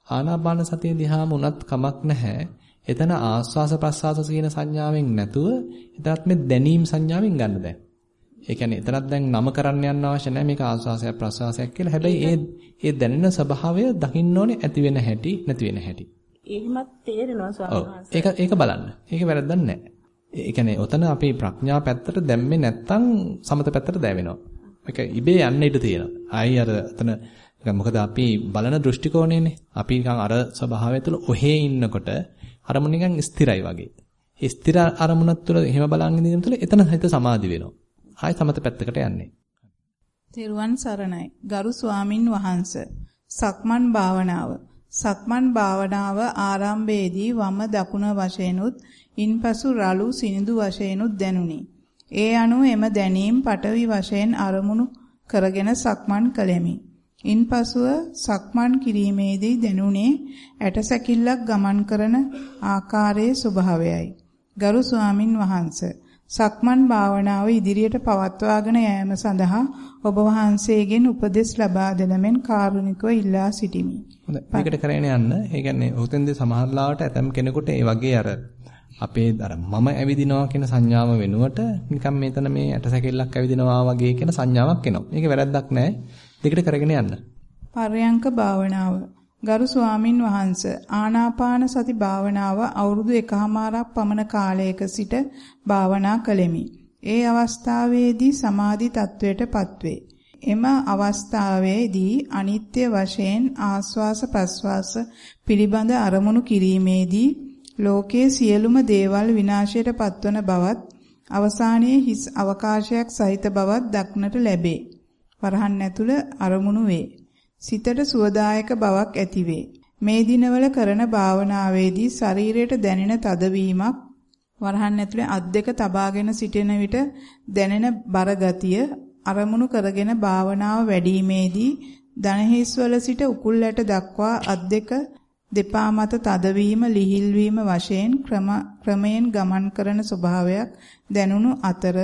ආනාපාන සතිය දිහාම උනත් කමක් නැහැ. එතන ආස්වාස ප්‍රස්වාස කියන සංඥාවෙන් නැතුව එතනත් මේ දැනීම් සංඥාවෙන් ගන්න දැන්. ඒ කියන්නේ එතනත් දැන් නම කරන්න යන්න අවශ්‍ය නැහැ මේක ආස්වාසයක් ප්‍රස්වාසයක් කියලා. හැබැයි ඒ ඒ දැනෙන ස්වභාවය දකින්න ඕනේ ඇති වෙන හැටි නැති වෙන හැටි. එහෙමත් තේරෙනවා ස්වාමීන්. ඒක ඒක බලන්න. ඒක වැරද්දක් නැහැ. ඒ කියන්නේ ඔතන අපි ප්‍රඥා පැත්තට දැම්මේ නැත්තම් සමත පැත්තට දැවෙනවා. ඒක ඉබේ යන්න ඉඩ තියෙනවා. ආයි අර එතන මොකද අපි බලන දෘෂ්ටි කෝණයනේ. අපි නිකන් අර ස්වභාවය තුළ ඔහේ ඉන්නකොට අරමුණ නිකන් ස්ථිරයි වගේ. ඒ ස්ථිර අරමුණක් තුළ එහෙම බලන් ඉඳීම තුළ එතන හිත සමාධි වෙනවා. ආයි සමත පැත්තකට යන්නේ. තෙරුවන් සරණයි. ගරු ස්වාමින් වහන්සේ. සක්මන් භාවනාව. සක්මන් භාවනාව ආරම්භයේදී වම දකුණ වශයෙන්ුත් ඉන්පසු රළු සිනිඳු වශයෙන්ුත් දැනුනි. ඒ අනුව එම දැනීම් පටවි වශයෙන් අරමුණු කරගෙන සක්මන් කළෙමි. ඉන්පසුව සක්මන් කිරීමේදී දැනුනේ ඇටසැකිල්ලක් ගමන් කරන ආකාරයේ ස්වභාවයයි. ගරු ස්වාමින් වහන්සේ සක්මන් භාවනාව ඉදිරියට පවත්වාගෙන යාම සඳහා ඔබ වහන්සේගෙන් උපදෙස් ලබා දෙන මෙන් කාරුණිකව ඉල්ලා සිටිමි. හොඳයි. මේකට කරගෙන යන්න. ඒ කියන්නේ උතෙන්දී සමහරලාවට ඇතම් කෙනෙකුට ඒ වගේ අර අපේ අර මම ඇවිදිනවා කියන සංඥාව වෙනුවට නිකන් මේතන මේ ඇටසැකිල්ලක් ඇවිදිනවා වගේ කියන සංඥාවක් එනවා. මේක වැරද්දක් නෑ. දෙකට කරගෙන යන්න. පර්යංක භාවනාව. ගරු ස්වාමින් වහන්ස ආනාපාන සති භාවනාව අවුරුදු එකහමාරක් පමණ කාලයක සිට භාවනා කළෙමි. ඒ අවස්ථාවේදී සමාධි තත්වයට පත්වේ. එම අවස්ථාවේදී අනිත්‍ය වශයෙන් ආස්වාස ප්‍රස්වාස පිළිබඳ අරමුණු කිරීමේදී ලෝකයේ සියලුම දේවල් විනාශයට පත්වන බවත් අවසානයේ හිස් අවකාශයක් සහිත බවත් දක්නට ලැබේ. වරහන් ඇතුළ අරමුණු වේ. සිතට සුවදායක බවක් ඇතිවේ. මේ දිනවල කරන භාවනාවේදී ශරීරයට දැනෙන තදවීමක් වරහන් ඇතුලේ අත් දෙක තබාගෙන සිටින විට දැනෙන බර ගතිය අරමුණු කරගෙන භාවනාව වැඩිීමේදී දණහිස්වල සිට උකුල්ලට දක්වා අත් දෙක දෙපා මත තදවීම ලිහිල්වීම වශයෙන් ක්‍රමයෙන් ගමන් කරන ස්වභාවයක් දැනුණු අතර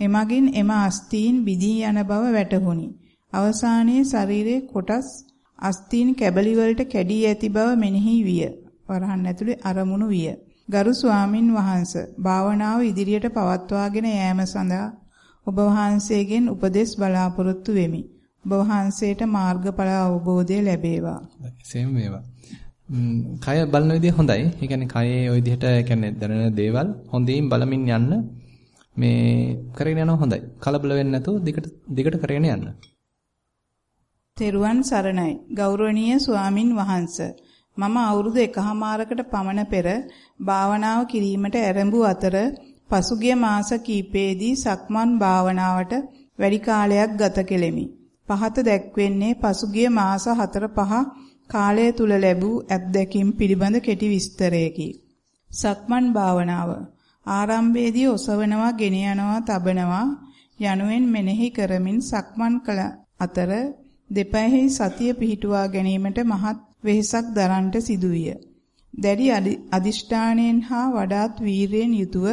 එමගින් එම අස්තීන් බිදී යන බව වැටහුණි. අවසානයේ ශරීරයේ කොටස් අස්තීන් කැබලි වලට කැඩී ඇති බව මෙනෙහි විය. වරහන් ඇතුලේ අරමුණු විය. ගරු ස්වාමින් වහන්සේ භාවනාව ඉදිරියට පවත්වාගෙන යාම සඳහා ඔබ වහන්සේගෙන් උපදෙස් බලාපොරොත්තු වෙමි. ඔබ වහන්සේට මාර්ගඵල අවබෝධය ලැබේවා. එසේම වේවා. කය බලන විදිය හොඳයි. ඒ කියන්නේ කයේ ওই විදිහට කියන්නේ දැනෙන දේවල් හොඳින් බලමින් යන්න මේ කරගෙන යනවා හොඳයි. කලබල වෙන්නේ නැතුව දිගට දිගට කරගෙන යන්න. තෙරුවන් සරණයි. ගෞරවනීය ස්වාමින් වහන්සේ. මම අවුරුදු එකහමාරකට පමණ පෙර භාවනාව කිරීමට ආරම්භ අතර පසුගිය මාස කිහිපයේදී සක්මන් භාවනාවට වැඩි කාලයක් ගත කෙලෙමි. පහත දැක්වෙන්නේ පසුගිය මාස 4-5 කාලය තුල ලැබූ අත්දැකීම් පිළිබඳ කෙටි විස්තරයකි. සක්මන් භාවනාව ආරම්භයේදී ඔසවනවා, ගෙන යනවා, තබනවා යනුවෙන් මෙනෙහි කරමින් සක්මන් කළ අතර දෙපැහි සතිය පිහිටුවා ගැනීමට මහත් වෙහෙසක් දරන්නට සිදුවිය. දැඩි අදිෂ්ඨාණයෙන් හා වඩාත් වීරයෙන් යුතුව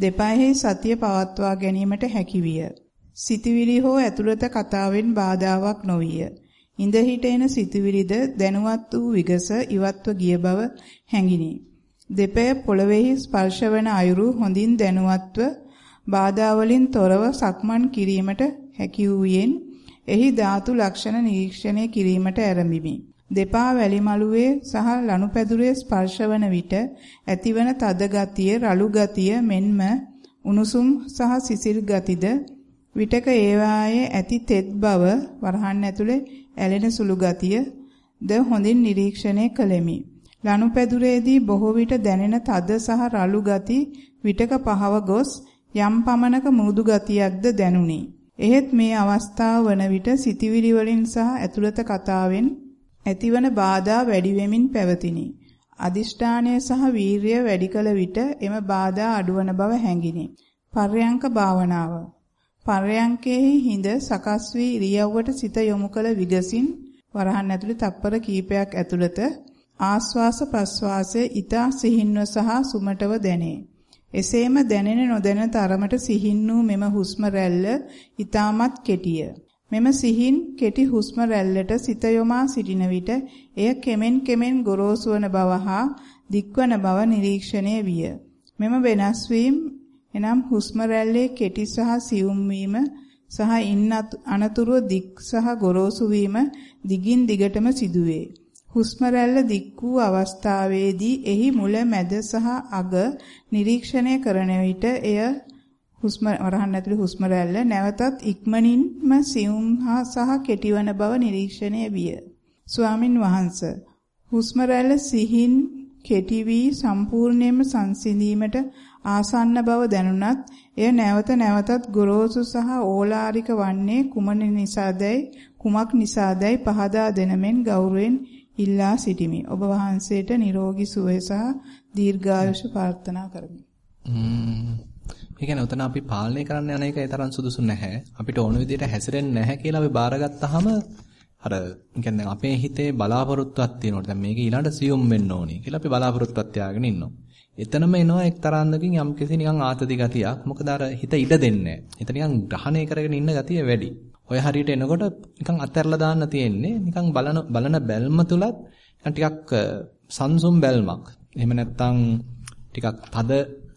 දෙපැහි සතිය පවත්වා ගැනීමට හැකිවිය. සිතවිලි හෝ ඇතුළත කතාවෙන් බාධාවක් නොවිය. ඉඳ හිට එන සිතවිලිද දැනුවත් වූ විගස ඉවත්ව ගිය බව හැඟිනි. දෙපය පොළවේහි ස්පර්ශවන අයුරු හොඳින් දැනුවත්ව බාධා වලින් තොරව සක්මන් කිරීමට හැකි වූයෙන් එහි ධාතු ලක්ෂණ නිරීක්ෂණය කිරීමට ආරම්භිමි. දෙපා වැලි මළුවේ සහ ලනුපැදුරේ ස්පර්ශවන විට ඇතිවන තද ගතිය, රළු ගතිය මෙන්ම උණුසුම් සහ සිසිල් ගතිද විටක ඒවායේ ඇති තෙත් බව වරහන් ඇතුලේ ඇලෙන සුළු ගතිය ද හොඳින් නිරීක්ෂණය කළෙමි. ලනුපැදුරේදී බොහෝ විට දැනෙන තද සහ රළු ගති විටක පහව ගොස් යම් පමණක මෘදු ගතියක්ද දැනුනි. එහෙත් මේ අවස්ථාව වන විට සිටිවිලි වලින් සහ ඇතුළත කතාවෙන් ඇතිවන බාධා වැඩි වෙමින් පැවතිනි. අදිෂ්ඨානය සහ වීරිය වැඩි කල විට එම බාධා අඩුවන බව හැඟිනි. පර්යංක භාවනාව පර්යංකෙහි හිඳ සකස් වී ඉරියව්වට සිත යොමු කළ විගසින් වරහන් ඇතුළේ තප්පර කීපයක් ඇතුළත ආස්වාස ප්‍රස්වාසයේ ඊතා සිහින්ව සහ සුමටව දැනේ. එසේම දැනෙන නොදැනෙන තරමට සිහින් වූ මෙම හුස්ම රැල්ල ඊ타මත් කෙටිය. මෙම සිහින් කෙටි හුස්ම රැල්ලට සිත යොමා සිටින විට එය කෙමෙන් කෙමෙන් ගොරෝසු වන බව හා දික්වන බව නිරීක්ෂණය විය. මෙම වෙනස් වීම එනම් හුස්ම රැල්ලේ කෙටි සහ සියුම් වීම සහ ඉන් අනතුරුව දික් සහ ගොරෝසු වීම දිගින් දිගටම සිදුවේ. හුස්ම රැල්ල දික් වූ අවස්ථාවේදී එහි මුල මැද සහ අග නිරීක්ෂණය කරන විට එය හුස්ම වරහන් ඇතුළේ හුස්ම රැල්ල නැවතත් ඉක්මනින්ම සියුම් හා සහ කෙටිවන බව නිරීක්ෂණය විය. ස්වාමින් වහන්සේ හුස්ම රැල්ල සිහින් කෙටි වී සම්පූර්ණයෙන්ම සංසිඳීමට ආසන්න බව දැනුණත් එය නැවත නැවතත් ගොරෝසු සහ ඕලාරික වන්නේ කුමන නිසාදයි කුමක් නිසාදයි පහදා දෙනමෙන් ගෞරවයෙන් ඉල්ලා සිටිමි. ඔබ වහන්සේට නිරෝගී සුවය සහ දීර්ඝායුෂ ප්‍රාර්ථනා කරමි. ම්ම්. ඒ කියන්නේ උතන අපි පාලනය කරන්න යන එක ඒ තරම් සුදුසු නැහැ. අපිට ඕන විදිහට හැසිරෙන්නේ නැහැ කියලා අපි බාරගත්තාම අර කියන්නේ අපේ හිතේ බලාපොරොත්තුවක් තියෙනවා. දැන් මේක ඊළඟට සියුම් වෙන්න ඕනේ කියලා අපි බලාපොරොත්තුවක් තියාගෙන ඉන්නවා. එතනම එනවා එක්තරාන්දකින් යම්කිසි නිකන් ආතති ගතියක්. මොකද අර හිත ඉඩ දෙන්නේ නැහැ. හිත නිකන් ග්‍රහණය කරගෙන ඉන්න ගතිය වැඩි. ඔය හරියට එනකොට නිකන් අත්හැරලා දාන්න තියෙන්නේ. නිකන් බලන බලන බැල්ම තුලත් ටිකක් සංසුම් බැල්මක්. එහෙම නැත්නම් ටිකක් තද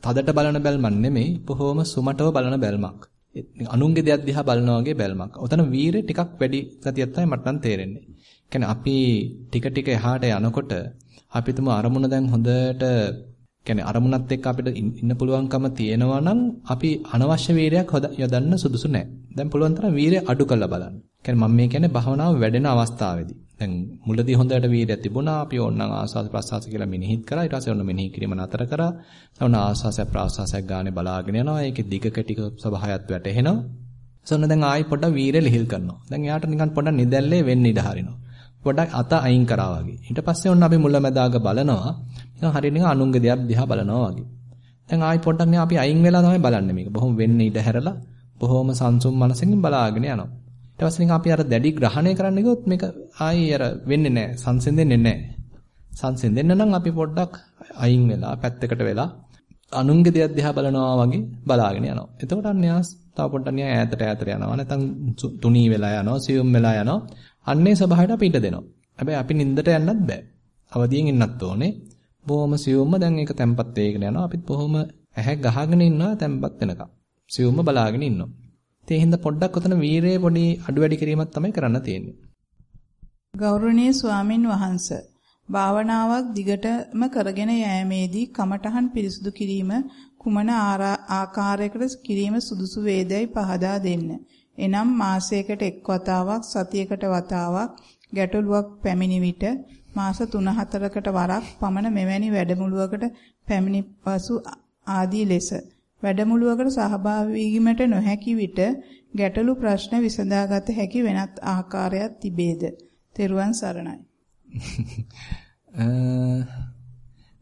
තදට බලන බැල්මක් නෙමෙයි. බොහොම සුමටව බලන බැල්මක්. අනුන්ගේ දෙයක් දිහා බලනවා වගේ බැල්මක්. ඔතන වීරය ටිකක් වැඩි ගතියක් තමයි මට නම් තේරෙන්නේ. කියන්නේ අපි ටික ටික එහාට යනකොට අපි තුමු අරමුණ දැන් හොඳට කියන්නේ අරමුණත් එක්ක අපිට ඉන්න පුළුවන්කම තියෙනවා නම් අපි අනවශ්‍ය වීරයක් යොදන්න සුදුසු නැහැ. දැන් පුළුවන් තරම් වීරය අඩු කරලා බලන්න. කියන්නේ මම මේ කියන්නේ භවනාව වැඩෙන අවස්ථාවේදී. දැන් මුලදී හොඳට වීරයක් තිබුණා. අපි ඕනනම් ආස්වාද ප්‍රසආස කියලා මෙනෙහිත් කරා. ඊට පස්සේ ඔන්න මෙනෙහි කිරීම නතර කරා. ඔන්න ආස්වාසය ප්‍රාස්වාසයක් ගානේ බලාගෙන යනවා. ඒකේ දිග කටික ස්වභාවයත් වැටහෙනවා. සොන්න දැන් ආයි පොඩ්ඩක් වීරය ලිහිල් කරනවා. දැන් එයාට නිකන් පොඩ්ඩක් නිදැල්ලේ වෙන්න ඉඩ හරිනවා. පොඩ්ඩක් අත අයින් කරා වගේ. ඊට පස්සේ ඔන්න අපි මුලැමැදාග බලනවා. නිකන් හරියට නිකන් අනුන්ගේ දෙයක් දිහා බලනවා වගේ. දැන් ආයි පොඩ්ඩක් නේ අපි අයින් වෙලා තමයි බලන්නේ මේක. බොහොම වෙන්නේ ඉඳ හැරලා බොහොම සංසුම් මනසකින් බලාගෙන යනවා. ඊට පස්සේ නිකන් අපි අර දැඩි ග්‍රහණය කරන්න ගියොත් මේක ආයි අර වෙන්නේ නැහැ. සංසෙන්දෙන්නේ නැහැ. සංසෙන්දෙන්න නම් අපි පොඩ්ඩක් අයින් වෙලා පැත්තකට වෙලා අනුන්ගේ දෙයක් දිහා බලනවා වගේ බලාගෙන යනවා. එතකොට අන්‍යස් තව පොඩ්ඩක් නිකන් ඈතට ඈතට යනවා. නැත්නම් තුනී වෙලා යනවා, සියුම් වෙලා යනවා. අන්නේ ස්වභාවයට අපි ඉඩ දෙනවා. හැබැයි අපි නින්දට යන්නත් බෑ. අවදියෙන් ඉන්නත් ඕනේ. බොහොම සියුම්ම දැන් ඒක තැම්පත් වෙගෙන යනවා. අපිත් බොහොම ඇහැ ගහගෙන ඉන්නවා තැම්පත් වෙනකම්. සියුම්ම බලාගෙන ඉන්නවා. ඉතින් හින්දා පොඩ්ඩක් උතන වීරයේ පොඩි අඩු වැඩි කිරීමක් තමයි කරන්න තියෙන්නේ. ගෞරවනීය ස්වාමින් වහන්සේ භාවනාවක් දිගටම කරගෙන යෑමේදී කමඨහන් පිරිසුදු කිරීම කුමන ආකාරයකට කිරීම සුදුසු වේදයි පහදා දෙන්න. එනම් මාසයකට එක් වතාවක් සතියකට වතාවක් ගැටලුවක් පැමිණි විට මාස 3-4කට වරක් පමණ මෙවැනි වැඩමුළුවකට පැමිණි පසු ආදී ලෙස වැඩමුළුවකට සහභාගී වීමට නොහැකි විට ගැටලු ප්‍රශ්න විසඳාගත හැකි වෙනත් ආකාරයක් තිබේද? තෙරුවන් සරණයි.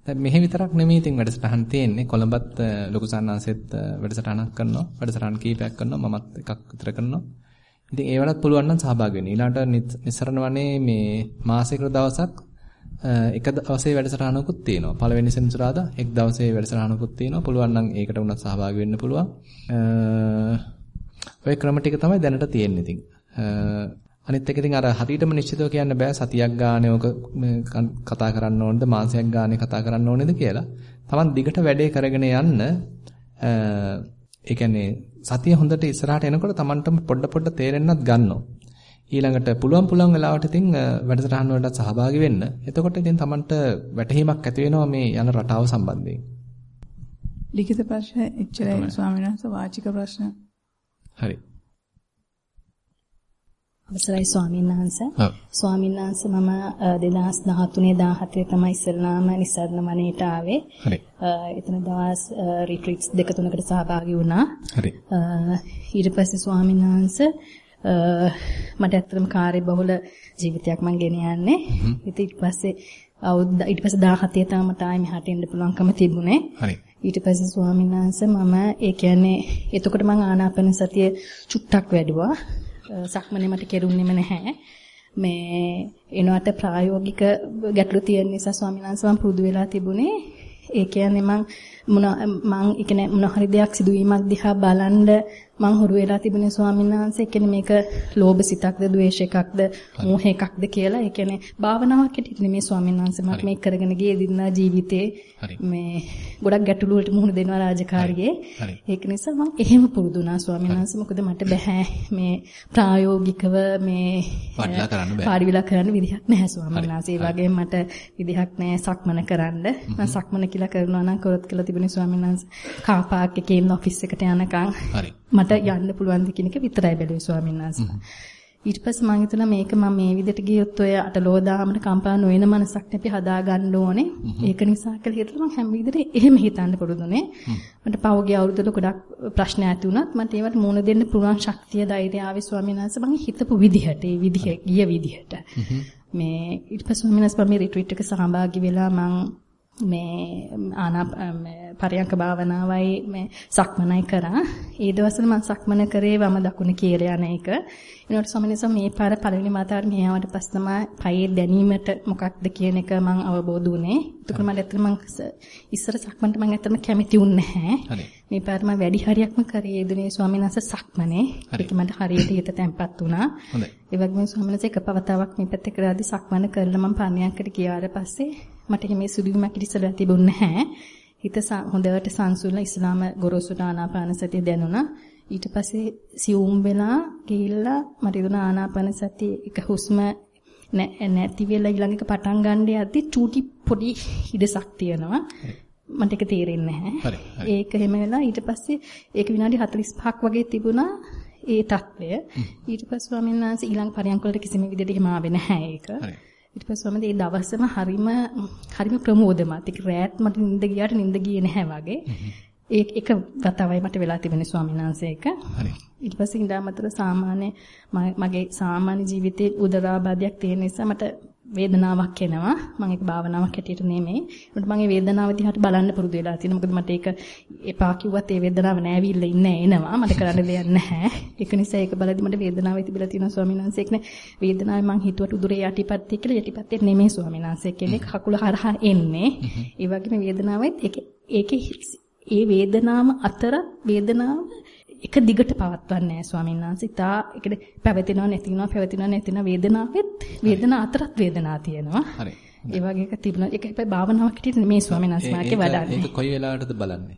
දැන් මෙහි විතරක් නෙමෙයි ඉතින් වැඩසටහන් තියෙන්නේ. කොළඹත් ලොකු සන්නාසෙත් වැඩසටහනක් කරනවා. වැඩසටහන් කීපයක් කරනවා. මමත් එකක් විතර කරනවා. ඉතින් ඒවලත් පුළුවන් නම් සහභාගී වෙන්න. ඊළාට නිස්සරණ වනේ මේ මාසිකට දවසක් එක දවසේ වැඩසටහනකුත් තියෙනවා. පළවෙනි සෙනසුරාදා එක් දවසේ වැඩසටහනකුත් තියෙනවා. පුළුවන් නම් ඒකට උනත් සහභාගී වෙන්න පුළුවන්. ඔය ක්‍රම ටික තමයි දැනට තියෙන්නේ ඉතින්. අනිත් එක ඉතින් අර හරියටම නිශ්චිතව කියන්න බෑ සතියක් ගානේ ඔක කතා කරන්න ඕනද මාසයක් ගානේ කතා කරන්න ඕනේද කියලා. Taman දිගට වැඩේ කරගෙන යන්න ඒ කියන්නේ සතිය හොඳට ඉස්සරහට එනකොට Tamanටම පොඩ පොඩ තේරෙන්නත් ගන්නවා. ඊළඟට පුළුවන් පුළුවන් වෙලාවට ඉතින් වැඩසටහන් වලට සහභාගී වෙන්න. එතකොට ඉතින් Tamanට වැටහීමක් ඇති වෙනවා මේ යන රටාව සම්බන්ධයෙන්. ලිඛිත ප්‍රශ්න එච්චරයි ස්වාමීන් වහන්සේ වාචික ප්‍රශ්න. හරි. අවසරයි ස්වාමීන් වහන්සේ. ස්වාමීන් වහන්සේ මම 2013 17 තමයි ඉස්සරලාම නිසරණ වනයේට ආවේ. හරි. එතන දවස් රිට්‍රීට්ස් දෙක තුනකට සහභාගී වුණා. හරි. ඊට පස්සේ ස්වාමීන් වහන්සේ මට ඇත්තටම කාර්ය බහුල ජීවිතයක් මම ගෙන යන්නේ. ඉතින් ඊට පස්සේ අවුරුද්ද ඊට පස්සේ 17 තමයි මට ආයෙ මෙහාට එන්න පුළුවන්කම තිබුණේ. හරි. ඊට පස්සේ ස්වාමීන් වහන්සේ මම ඒ කියන්නේ එතකොට මම ආනාපාන සතිය චුට්ටක් වැඩුවා. සක්මනේ මට කෙරුන්නේම නැහැ. මේ එනවට ප්‍රායෝගික ගැටලු තියෙන නිසා ස්වාමීන් වහන්සේ මම පුරුදු වෙලා තිබුණේ ඒ කියන්නේ මම මොන මම ඒ කියන්නේ මොන හරි දෙයක් සිදුවීමක් දිහා බලන්ඩ මං හුරු වෙලා තිබුණේ ස්වාමීන් වහන්සේ. කියන්නේ මේක ලෝභ සිතක්ද ද්වේෂ එකක්ද මෝහ එකක්ද කියලා. ඒ කියන්නේ භාවනාවක් හැටියට නෙමෙයි ස්වාමීන් වහන්සේ මම මේක කරගෙන ගියේ දිනනා ජීවිතේ. මේ ගොඩක් ගැටලු වලට මුහුණ දෙනවා රාජකාරියේ. ඒක නිසා මම එහෙම පුරුදු වුණා ස්වාමීන් වහන්සේ. මොකද මට බෑ මේ ප්‍රායෝගිකව මේ පාඩිලා කරන්න බෑ. පාඩිවිලා කරන්න විදිහක් නැහැ ස්වාමීන් වහන්සේ. ඒ වගේම මට විදිහක් නැහැ සක්මන කරන්න. මම සක්මන කියලා කරනවා නම් කරොත් කියලා තිබුණේ ස්වාමීන් වහන්සේ. කාපාක් එකේ ඉන්න ඔෆිස් එකට යනකම්. හරි මට යන්න පුළුවන් ද කියන එක විතරයි බැලුවේ ස්වාමීන් වහන්සේ. ඊට පස්සේ මම හිතුණා මේක මම මේ විදිහට ගියොත් ඔය අටලෝ දාමන කම්පා නොවන මනසක් අපි හදා ගන්න ඕනේ. ඒක නිසා කියලා හිතලා මම හැම විදිහට එහෙම හිතන්න පුරුදුනේ. මට පහුගිය අවුරුද්දවල ගොඩක් ප්‍රශ්න ඇති වුණත් මට ඒවට මුහුණ දෙන්න පුළුවන් ශක්තිය ධෛර්යය ආවේ ස්වාමීන් වහන්සේ මම හිතපු විදිහට ඒ විදිහ ගිය විදිහට. මේ ඊට පස්සේ ස්වාමීන් වහන්සේ මම රිට්‍රීට් එක සහභාගී වෙලා මම මේ ආනා පරියංක භාවනාවයි මේ සක්මනයි කරා. ඒ දවස්වල මම සක්මන කරේ වම දකුණ කියලා යන එක. ඊනොට සමනස මේ පාර පළවෙනි මාතාවට මෙහාවට පස්සේ තමයි පයේ දැනීමට මොකක්ද කියන එක මම අවබෝධ වුණේ. ඒකම මට ඇත්තට මම ඉස්සර සක්මන්ට මම ඇත්තටම කැමති වුණේ නැහැ. මේ පාර මම වැඩි හරියක්ම කරේ යෙදුනේ ස්වාමීන් වහන්සේ සක්මනේ. ඒක මට හරියට හිත තැම්පත් වුණා. ඒ වගේම ස්වාමීන් වහන්සේ එක පවතාවක් මේ පැත්තේ කරාදී සක්මන කරලා මම පාණියක්කට ගියාට පස්සේ මට හිමේ සුදුවීමක් ඉතිසලා තිබුණේ නැහැ. හිත හොඳට සංසුන්ලා ඉස්ලාම ගොරෝසුට ආනාපාන සතිය දැනුණා. ඊට පස්සේ සියුම් වෙලා ගිහිල්ලා මට ඉදුණ ආනාපාන සතිය එක හුස්ම නැති වෙලා ඊළඟ එක පටන් ගන්න යද්දි චූටි පොඩි හිඩසක් තියෙනවා. මට ඒක තේරෙන්නේ නැහැ. ඒක එහෙම වෙලා ඊට පස්සේ ඒක විනාඩි 45ක් වගේ තිබුණා ඒ తත්වය. ඊට පස්සේ ස්වාමීන් වහන්සේ ඊළඟ පරියන්ක වලට කිසිම විදිහට එහෙම ආවේ නැහැ ඒක. ඊට පස්සේ මම ඒ දවසම හරිම හරිම ප්‍රමෝදමත්. ඒක රෑත් මට නිින්ද ගියාට නිින්ද ගියේ නැහැ වගේ. ඒ එක වතාවයි මට වෙලා තිබෙන්නේ ස්වාමීන් වහන්සේ එක. හරි. ඊට පස්සේ ඉඳාමතර සාමාන්‍ය මගේ සාමාන්‍ය ජීවිතේ උදරාබාධයක් තියෙන නිසා මට වේදනාවක් එනවා. මම ඒක භාවනාවක් හැටියට නෙමෙයි. ඒකට මම ඒ වේදනාව දිහාට බලන්න පුරුදු වෙලා තියෙනවා. මොකද මට ඒක එපා කිව්වත් ඒ වේදනාව නෑවිල්ල ඉන්නේ එනවා. මට කරන්න දෙයක් නැහැ. ඒක නිසා ඒක බලද්දි මට වේදනාව තිබිලා තියෙනවා ස්වාමීන් වහන්සේ කියන්නේ වේදනාවේ මං හිතුවට උදුරේ යටිපත්ති කියලා යටිපත්තේ නෙමෙයි ස්වාමීන් වහන්සේ කියන්නේ කකුල හරහා එන්නේ. ඒ වගේම වේදනාවෙත් ඒකේ ඒ වේදනාව අතර වේදනාව එක දිගට පවත්වන්නේ නැහැ ස්වාමීන් වහන්සේ. තා ඒකද පැවතෙනව නැතිනවා පැවතෙනව නැතින වේදනාවෙත් වේදනා අතරත් වේදනා තියෙනවා. හරි. ඒ වගේ එකක් තිබුණා. ඒක හැබැයි භාවනාවක් හිටියේ නෙමෙයි ස්වාමීන් වහන්සේ මාකේ වඩන්නේ. ඒක කොයි වෙලාවටද බලන්නේ?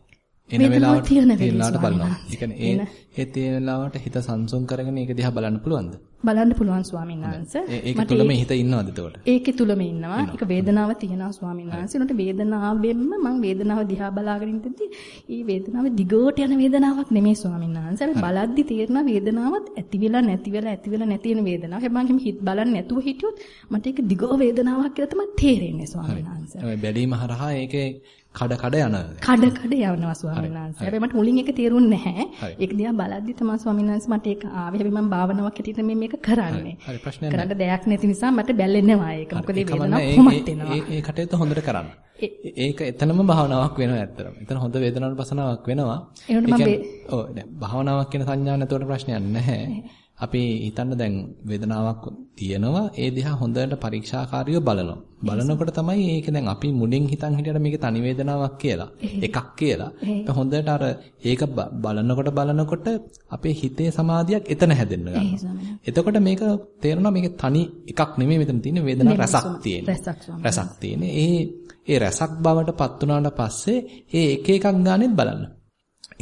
එන වෙලාවට තියෙන වෙලාවට බලනවා. ඒ කියන්නේ ඒ ඒ තියෙන වෙලාවට හිත සංසුන් කරගෙන ඒක දිහා බලන්න පුළුවන්ද? බලන්න පුළුවන් ස්වාමීන් වහන්සේ. ඒක තුලම හිත ඉන්නවද එතකොට? ඒකේ තුලම ඉන්නවා. ඒක වේදනාව තියෙනවා ස්වාමීන් වහන්සේ. උනට වේදනාවෙන්ම මම වේදනාව දිහා බලාගෙන ඉඳිද්දි ඊ වේදනාව දිගට යන වේදනාවක් නෙමෙයි ස්වාමීන් වහන්සේ. බලද්දි තේරෙන වේදනාවත් ඇති වෙලා නැති වෙලා ඇති වෙලා නැති වෙන වේදනාවක්. හැබැයි මම හිත බලන්නේ නැතුව හිටියොත් මට ඒක දිගව වේදනාවක් කියලා තමයි තේරෙන්නේ ස්වාමීන් වහන්සේ. හැබැයි බැලීම හරහා ඒකේ කඩ කඩ යනවා. කඩ කඩ යනවා ස්වාමීන් වහන්සේ. හැබැයි මට මුලින් ඒක තේරුන්නේ නැහැ. ඒක දිහා බලද්දි තමයි ස්වාමීන් වහන්සේ මට ඒක ආවේ. හැබැයි මම භාවනාවක් හැටියට මේ මේක කරන්නේ. හරි ප්‍රශ්නයක් නැහැ. කරන්න දෙයක් නැති නිසා මට බැල්ලෙනවා ඒක. මොකද ඒ වේදනාව කොහොමද එනවා. ඒ කටයුත්ත හොඳට කරන්න. ඒක එතනම භාවනාවක් වෙනවා ඇත්තටම. එතන හොඳ වේදනාවක් පසනාවක් වෙනවා. ඒ කියන්නේ ඔව් දැන් භාවනාවක් කියන සංඥා නැතුවට ප්‍රශ්නයක් නැහැ. අපි හිතන්න දැන් වේදනාවක් තියෙනවා ඒ දිහා හොඳට පරීක්ෂාකාරීව බලනවා. බලනකොට තමයි ඒක දැන් අපි මුලින් හිතන් හිටියට මේක තනි වේදනාවක් කියලා. එකක් කියලා. හොඳට අර ඒක බලනකොට බලනකොට අපේ හිතේ සමාධියක් එතන හැදෙන්න ගන්නවා. එතකොට මේක තේරෙනවා මේක තනි එකක් නෙමෙයි මෙතන තියෙන වේදනා රසක් තියෙන. රසක් තියෙන. ඒ ඒ රසක් බවට පත් වුණාට පස්සේ ඒ එක එකක් ගානෙත් බලන්න.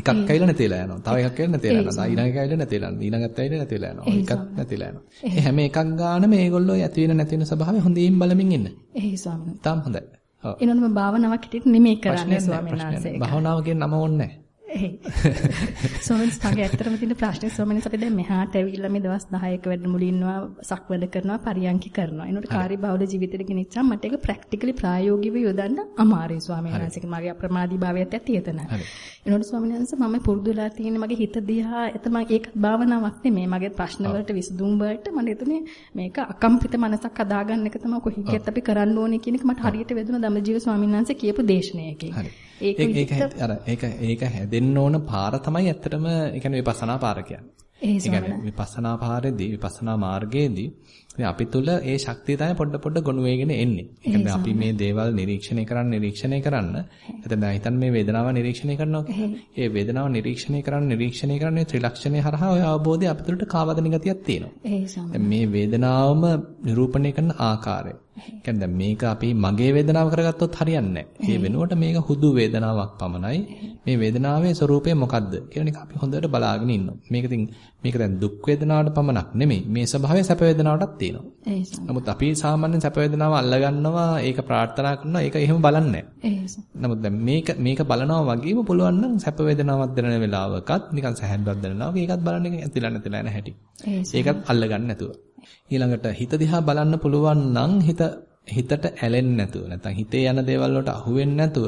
එකක් ඇවිල්ලා නැතිලා යනවා. තව එකක් ඇවිල්ලා නැතිලා යනවා. ඊළඟ එක ඇවිල්ලා නැතිලා යනවා. ඊළඟත් ඇවිල්ලා නැතිලා යනවා. එකක් නැතිලා යනවා. ඒ හැම එකක් ගානම මේගොල්ලෝ ඇති වෙන නැති වෙන ස්වභාවය හොඳින් බලමින් ඉන්න. එහේ ස්වාමීන්. තාම හොඳයි. ඔව්. එනොනම භාවනාවක් හිටියට නෙමෙයි කරන්නේ ස්වාමීන් වහන්සේ. භාවනාව කියන නම ඕනේ නැහැ. සෝමන්ස් මගේ ඇත්තටම තියෙන ප්‍රශ්නේ සෝමන්ස් අපි දැන් මෙහාට ඇවිල්ලා මේ දවස් 10ක වැඩමුළු ඉන්නවා සක්වැඩ කරනවා පරියන්කි කරනවා. ඒනොට කාර්යබහුල ජීවිතයක ගෙනිච්චාම මට ඒක ප්‍රැක්ටිකලි ප්‍රායෝගිකව යොදන්න අමාරුයි ස්වාමීන් වහන්සේ. මගේ අප්‍රමාදී භාවයත් ඇති එතන. ඒනොට ස්වාමීන් වහන්සේ මම පුරුදු වෙලා තියෙන මගේ හිත දිහා එතම ඒකත් භාවනාවක් නෙමෙයි. මගේ ප්‍රශ්න වලට විසඳුම් වලට මම හිතුනේ මේක අකම්පිත මනසක් හදාගන්න එක තමයි කොහොමද අපි කරන්න ඕනේ කියන එක මට හරියට වැදුණා ධම්මජීව ස්වාමීන් වහන්සේ කියපු දේශනාවකින්. ඒක ඒක අර ඒක ඒක හැදෙන්න ඕන පාර තමයි ඇත්තටම ඒ කියන්නේ විපස්සනා පාර කියන්නේ. ඒ කියන්නේ විපස්සනා පාරේදී විපස්සනා මාර්ගයේදී ඉතින් අපි තුල ඒ ශක්තිය තමයි පොඩ පොඩ ගොනු වෙගෙන එන්නේ. ඒ කියන්නේ අපි මේ දේවල් නිරීක්ෂණය කරන්න නිරීක්ෂණය කරන්න එතන දැන් හිතන්න මේ වේදනාව නිරීක්ෂණය කරනවා කියලා. ඒ වේදනාව නිරීක්ෂණය කරන්න නිරීක්ෂණය කරන්න ත්‍රිලක්ෂණය හරහා ඔය අවබෝධය අපි තුලට කාවදන ගතියක් තියෙනවා. මේ වේදනාවම නිරූපණය කරන ආකාරය. කියන්නේ දැන් මේක අපි මගේ වේදනාව කරගත්තොත් හරියන්නේ නැහැ. ඒ වෙනුවට මේක හුදු වේදනාවක් පමණයි. මේ වේදනාවේ ස්වરૂපය මොකද්ද කියන එක අපි හොඳට බලාගෙන ඉන්නවා. මේක ඉතින් මේක දැන් දුක් වේදනාවට පමණක් නෙමෙයි. මේ ස්වභාවය සැප වේදනාවටත් තියෙනවා. නමුත් අපි සාමාන්‍යයෙන් සැප වේදනාව අල්ලගන්නවා, ඒක ප්‍රාර්ථනා කරනවා, ඒක එහෙම බලන්නේ නමුත් දැන් මේක මේක බලනවා වගේම පුළුවන් නම් සැප වේදනාවක් දැනෙන වෙලාවකත් නිකන් සැහැල්ලුවක් දැනෙනවා. ඒකත් බලන්න එක ඇතිලා නැතිලා යන හැටි. ඒකත් අල්ලගන්න නැතුව. ඊළඟට හිත දිහා බලන්න පුළුවන් නම් හිත හිතට ඇලෙන්නේ නැතුව නැත්නම් හිතේ යන දේවල් වලට අහු වෙන්නේ නැතුව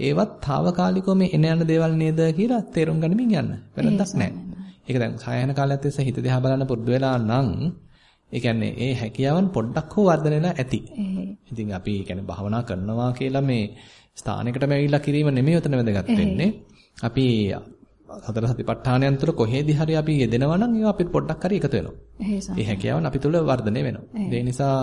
ඒවත් తాවකාලිකව මේ එන යන දේවල් නේද කියලා තේරුම් ගනිමින් යන්න. වැරද්දක් නැහැ. ඒක දැන් සායන කාලයත් එක්ක හිත දිහා බලන්න පුරුදු වෙලා නම් ඒ කියන්නේ ඒ හැකියාවන් පොඩ්ඩක් හෝ වර්ධනය වෙලා ඇති. ඉතින් අපි කියන්නේ භාවනා කරනවා කියලා මේ ස්ථානයකටම ඇවිල්ලා කිරීම නෙමෙයි උතන වැදගත් වෙන්නේ. අපි සතර සතිපට්ඨානයන් තුළ කොහේදී හරි අපි යෙදෙනවා නම් ඒවා අපිට පොඩ්ඩක් හරි එකතු වෙනවා. ඒ හැකියාවන් අපි තුළ වර්ධනය වෙනවා. ඒ නිසා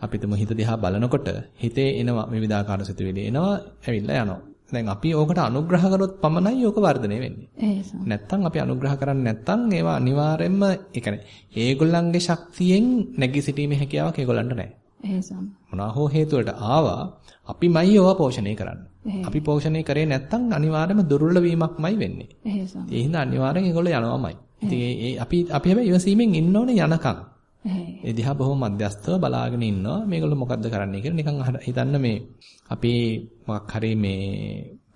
අපි තුමු හිත දිහා බලනකොට හිතේ එනවා විවිධාකාර සිතුවිලි එනවා ඇවිල්ලා යනවා. දැන් අපි ඕකට අනුග්‍රහ කරොත් පමණයි ඕක වර්ධනය වෙන්නේ. නැත්තම් අපි අනුග්‍රහ කරන්නේ නැත්තම් ඒවා අනිවාර්යයෙන්ම ඒ කියන්නේ ඒගොල්ලන්ගේ ශක්තියෙන් නැගී සිටීමේ හැකියාවක් ඒගොල්ලන්ට නැහැ. එහෙසම්. මොනවා හෝ හේතු වලට ආවා අපිමයි ඒවා පෝෂණය කරන්නේ. අපි පෝෂණය කරේ නැත්තම් අනිවාර්යයෙන්ම දුර්වල වීමක්මයි වෙන්නේ. එහෙසම්. ඒ හින්දා අනිවාර්යෙන් ඒගොල්ලෝ යනවාමයි. ඉතින් ඒ අපි අපි හැබැයි ඉවසීමෙන් ඉන්න ඕනේ යනකම්. ඒ දිහා බොහොම මධ්‍යස්තව බලාගෙන ඉන්නවා. මේගොල්ලෝ මොකද්ද කරන්නේ කියලා නිකන් හිතන්න මේ අපි මොකක් හරි මේ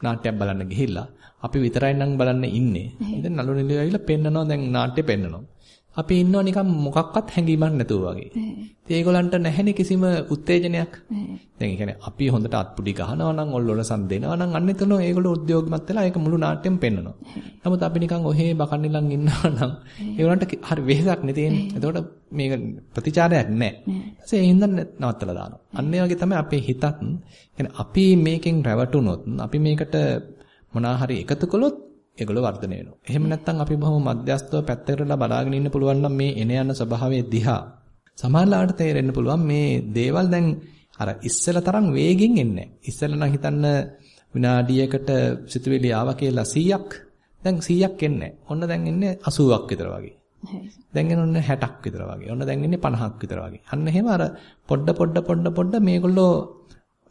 නාට්‍යයක් බලන්න ගිහිල්ලා අපි විතරයි නම් බලන්න ඉන්නේ. ඉතින් නළු නිලිය ඇවිල්ලා පෙන්නනවා දැන් නාට්‍ය පෙන්නනවා. අපි ඉන්නවා නිකන් මොකක්වත් හැඟීමක් නැතුව වගේ. ඉතින් ඒගොල්ලන්ට නැහැනේ කිසිම උත්තේජනයක්. දැන් ඒ කියන්නේ අපි හොඳට අත්පුඩි ගහනවා නම් ඔල්ලොලසන් දෙනවා නම් අන්න එතන ඒගොල්ලෝ උද්‍යෝගිමත් වෙලා ඒක මුළු නාට්‍යෙම පෙන්නනවා. නමුත් අපි නිකන් ඔහේ බකන්නිලන් ඉන්නවා නම් ඒගොල්ලන්ට හරි වෙහසක් නේ තියෙන්නේ. එතකොට මේක ප්‍රතිචාරයක් නැහැ. ඊපස්සේ ඒ හින්දා නවත්තලා දානවා. අන්න ඒ වගේ තමයි අපේ හිතත් අපි මේකෙන් රැවටුනොත් අපි මේකට මොනා හරි එකතු කළොත් ඒගොල්ලෝ වර්ධනය වෙනවා. එහෙම නැත්නම් අපි බොහොම මධ්‍යස්තව පැත්තකටලා බලාගෙන ඉන්න පුළුවන් නම් මේ එන යන ස්වභාවයේ දිහා සමානලාට තේරෙන්න පුළුවන් මේ දේවල් දැන් අර ඉස්සෙල්ලා තරම් වේගෙන් එන්නේ නැහැ. ඉස්සෙල්ලා නම් හිතන්න විනාඩියකට සිතුවිලි ආවා කියලා 100ක් දැන් 100ක් එන්නේ ඔන්න දැන් එන්නේ 80ක් විතර වගේ. දැන් එන්නේ 60ක් විතර වගේ. ඔන්න දැන් එන්නේ 50ක් විතර වගේ. අන්න එහෙම අර පොඩ පොඩ පොඩ පොඩ මේගොල්ලෝ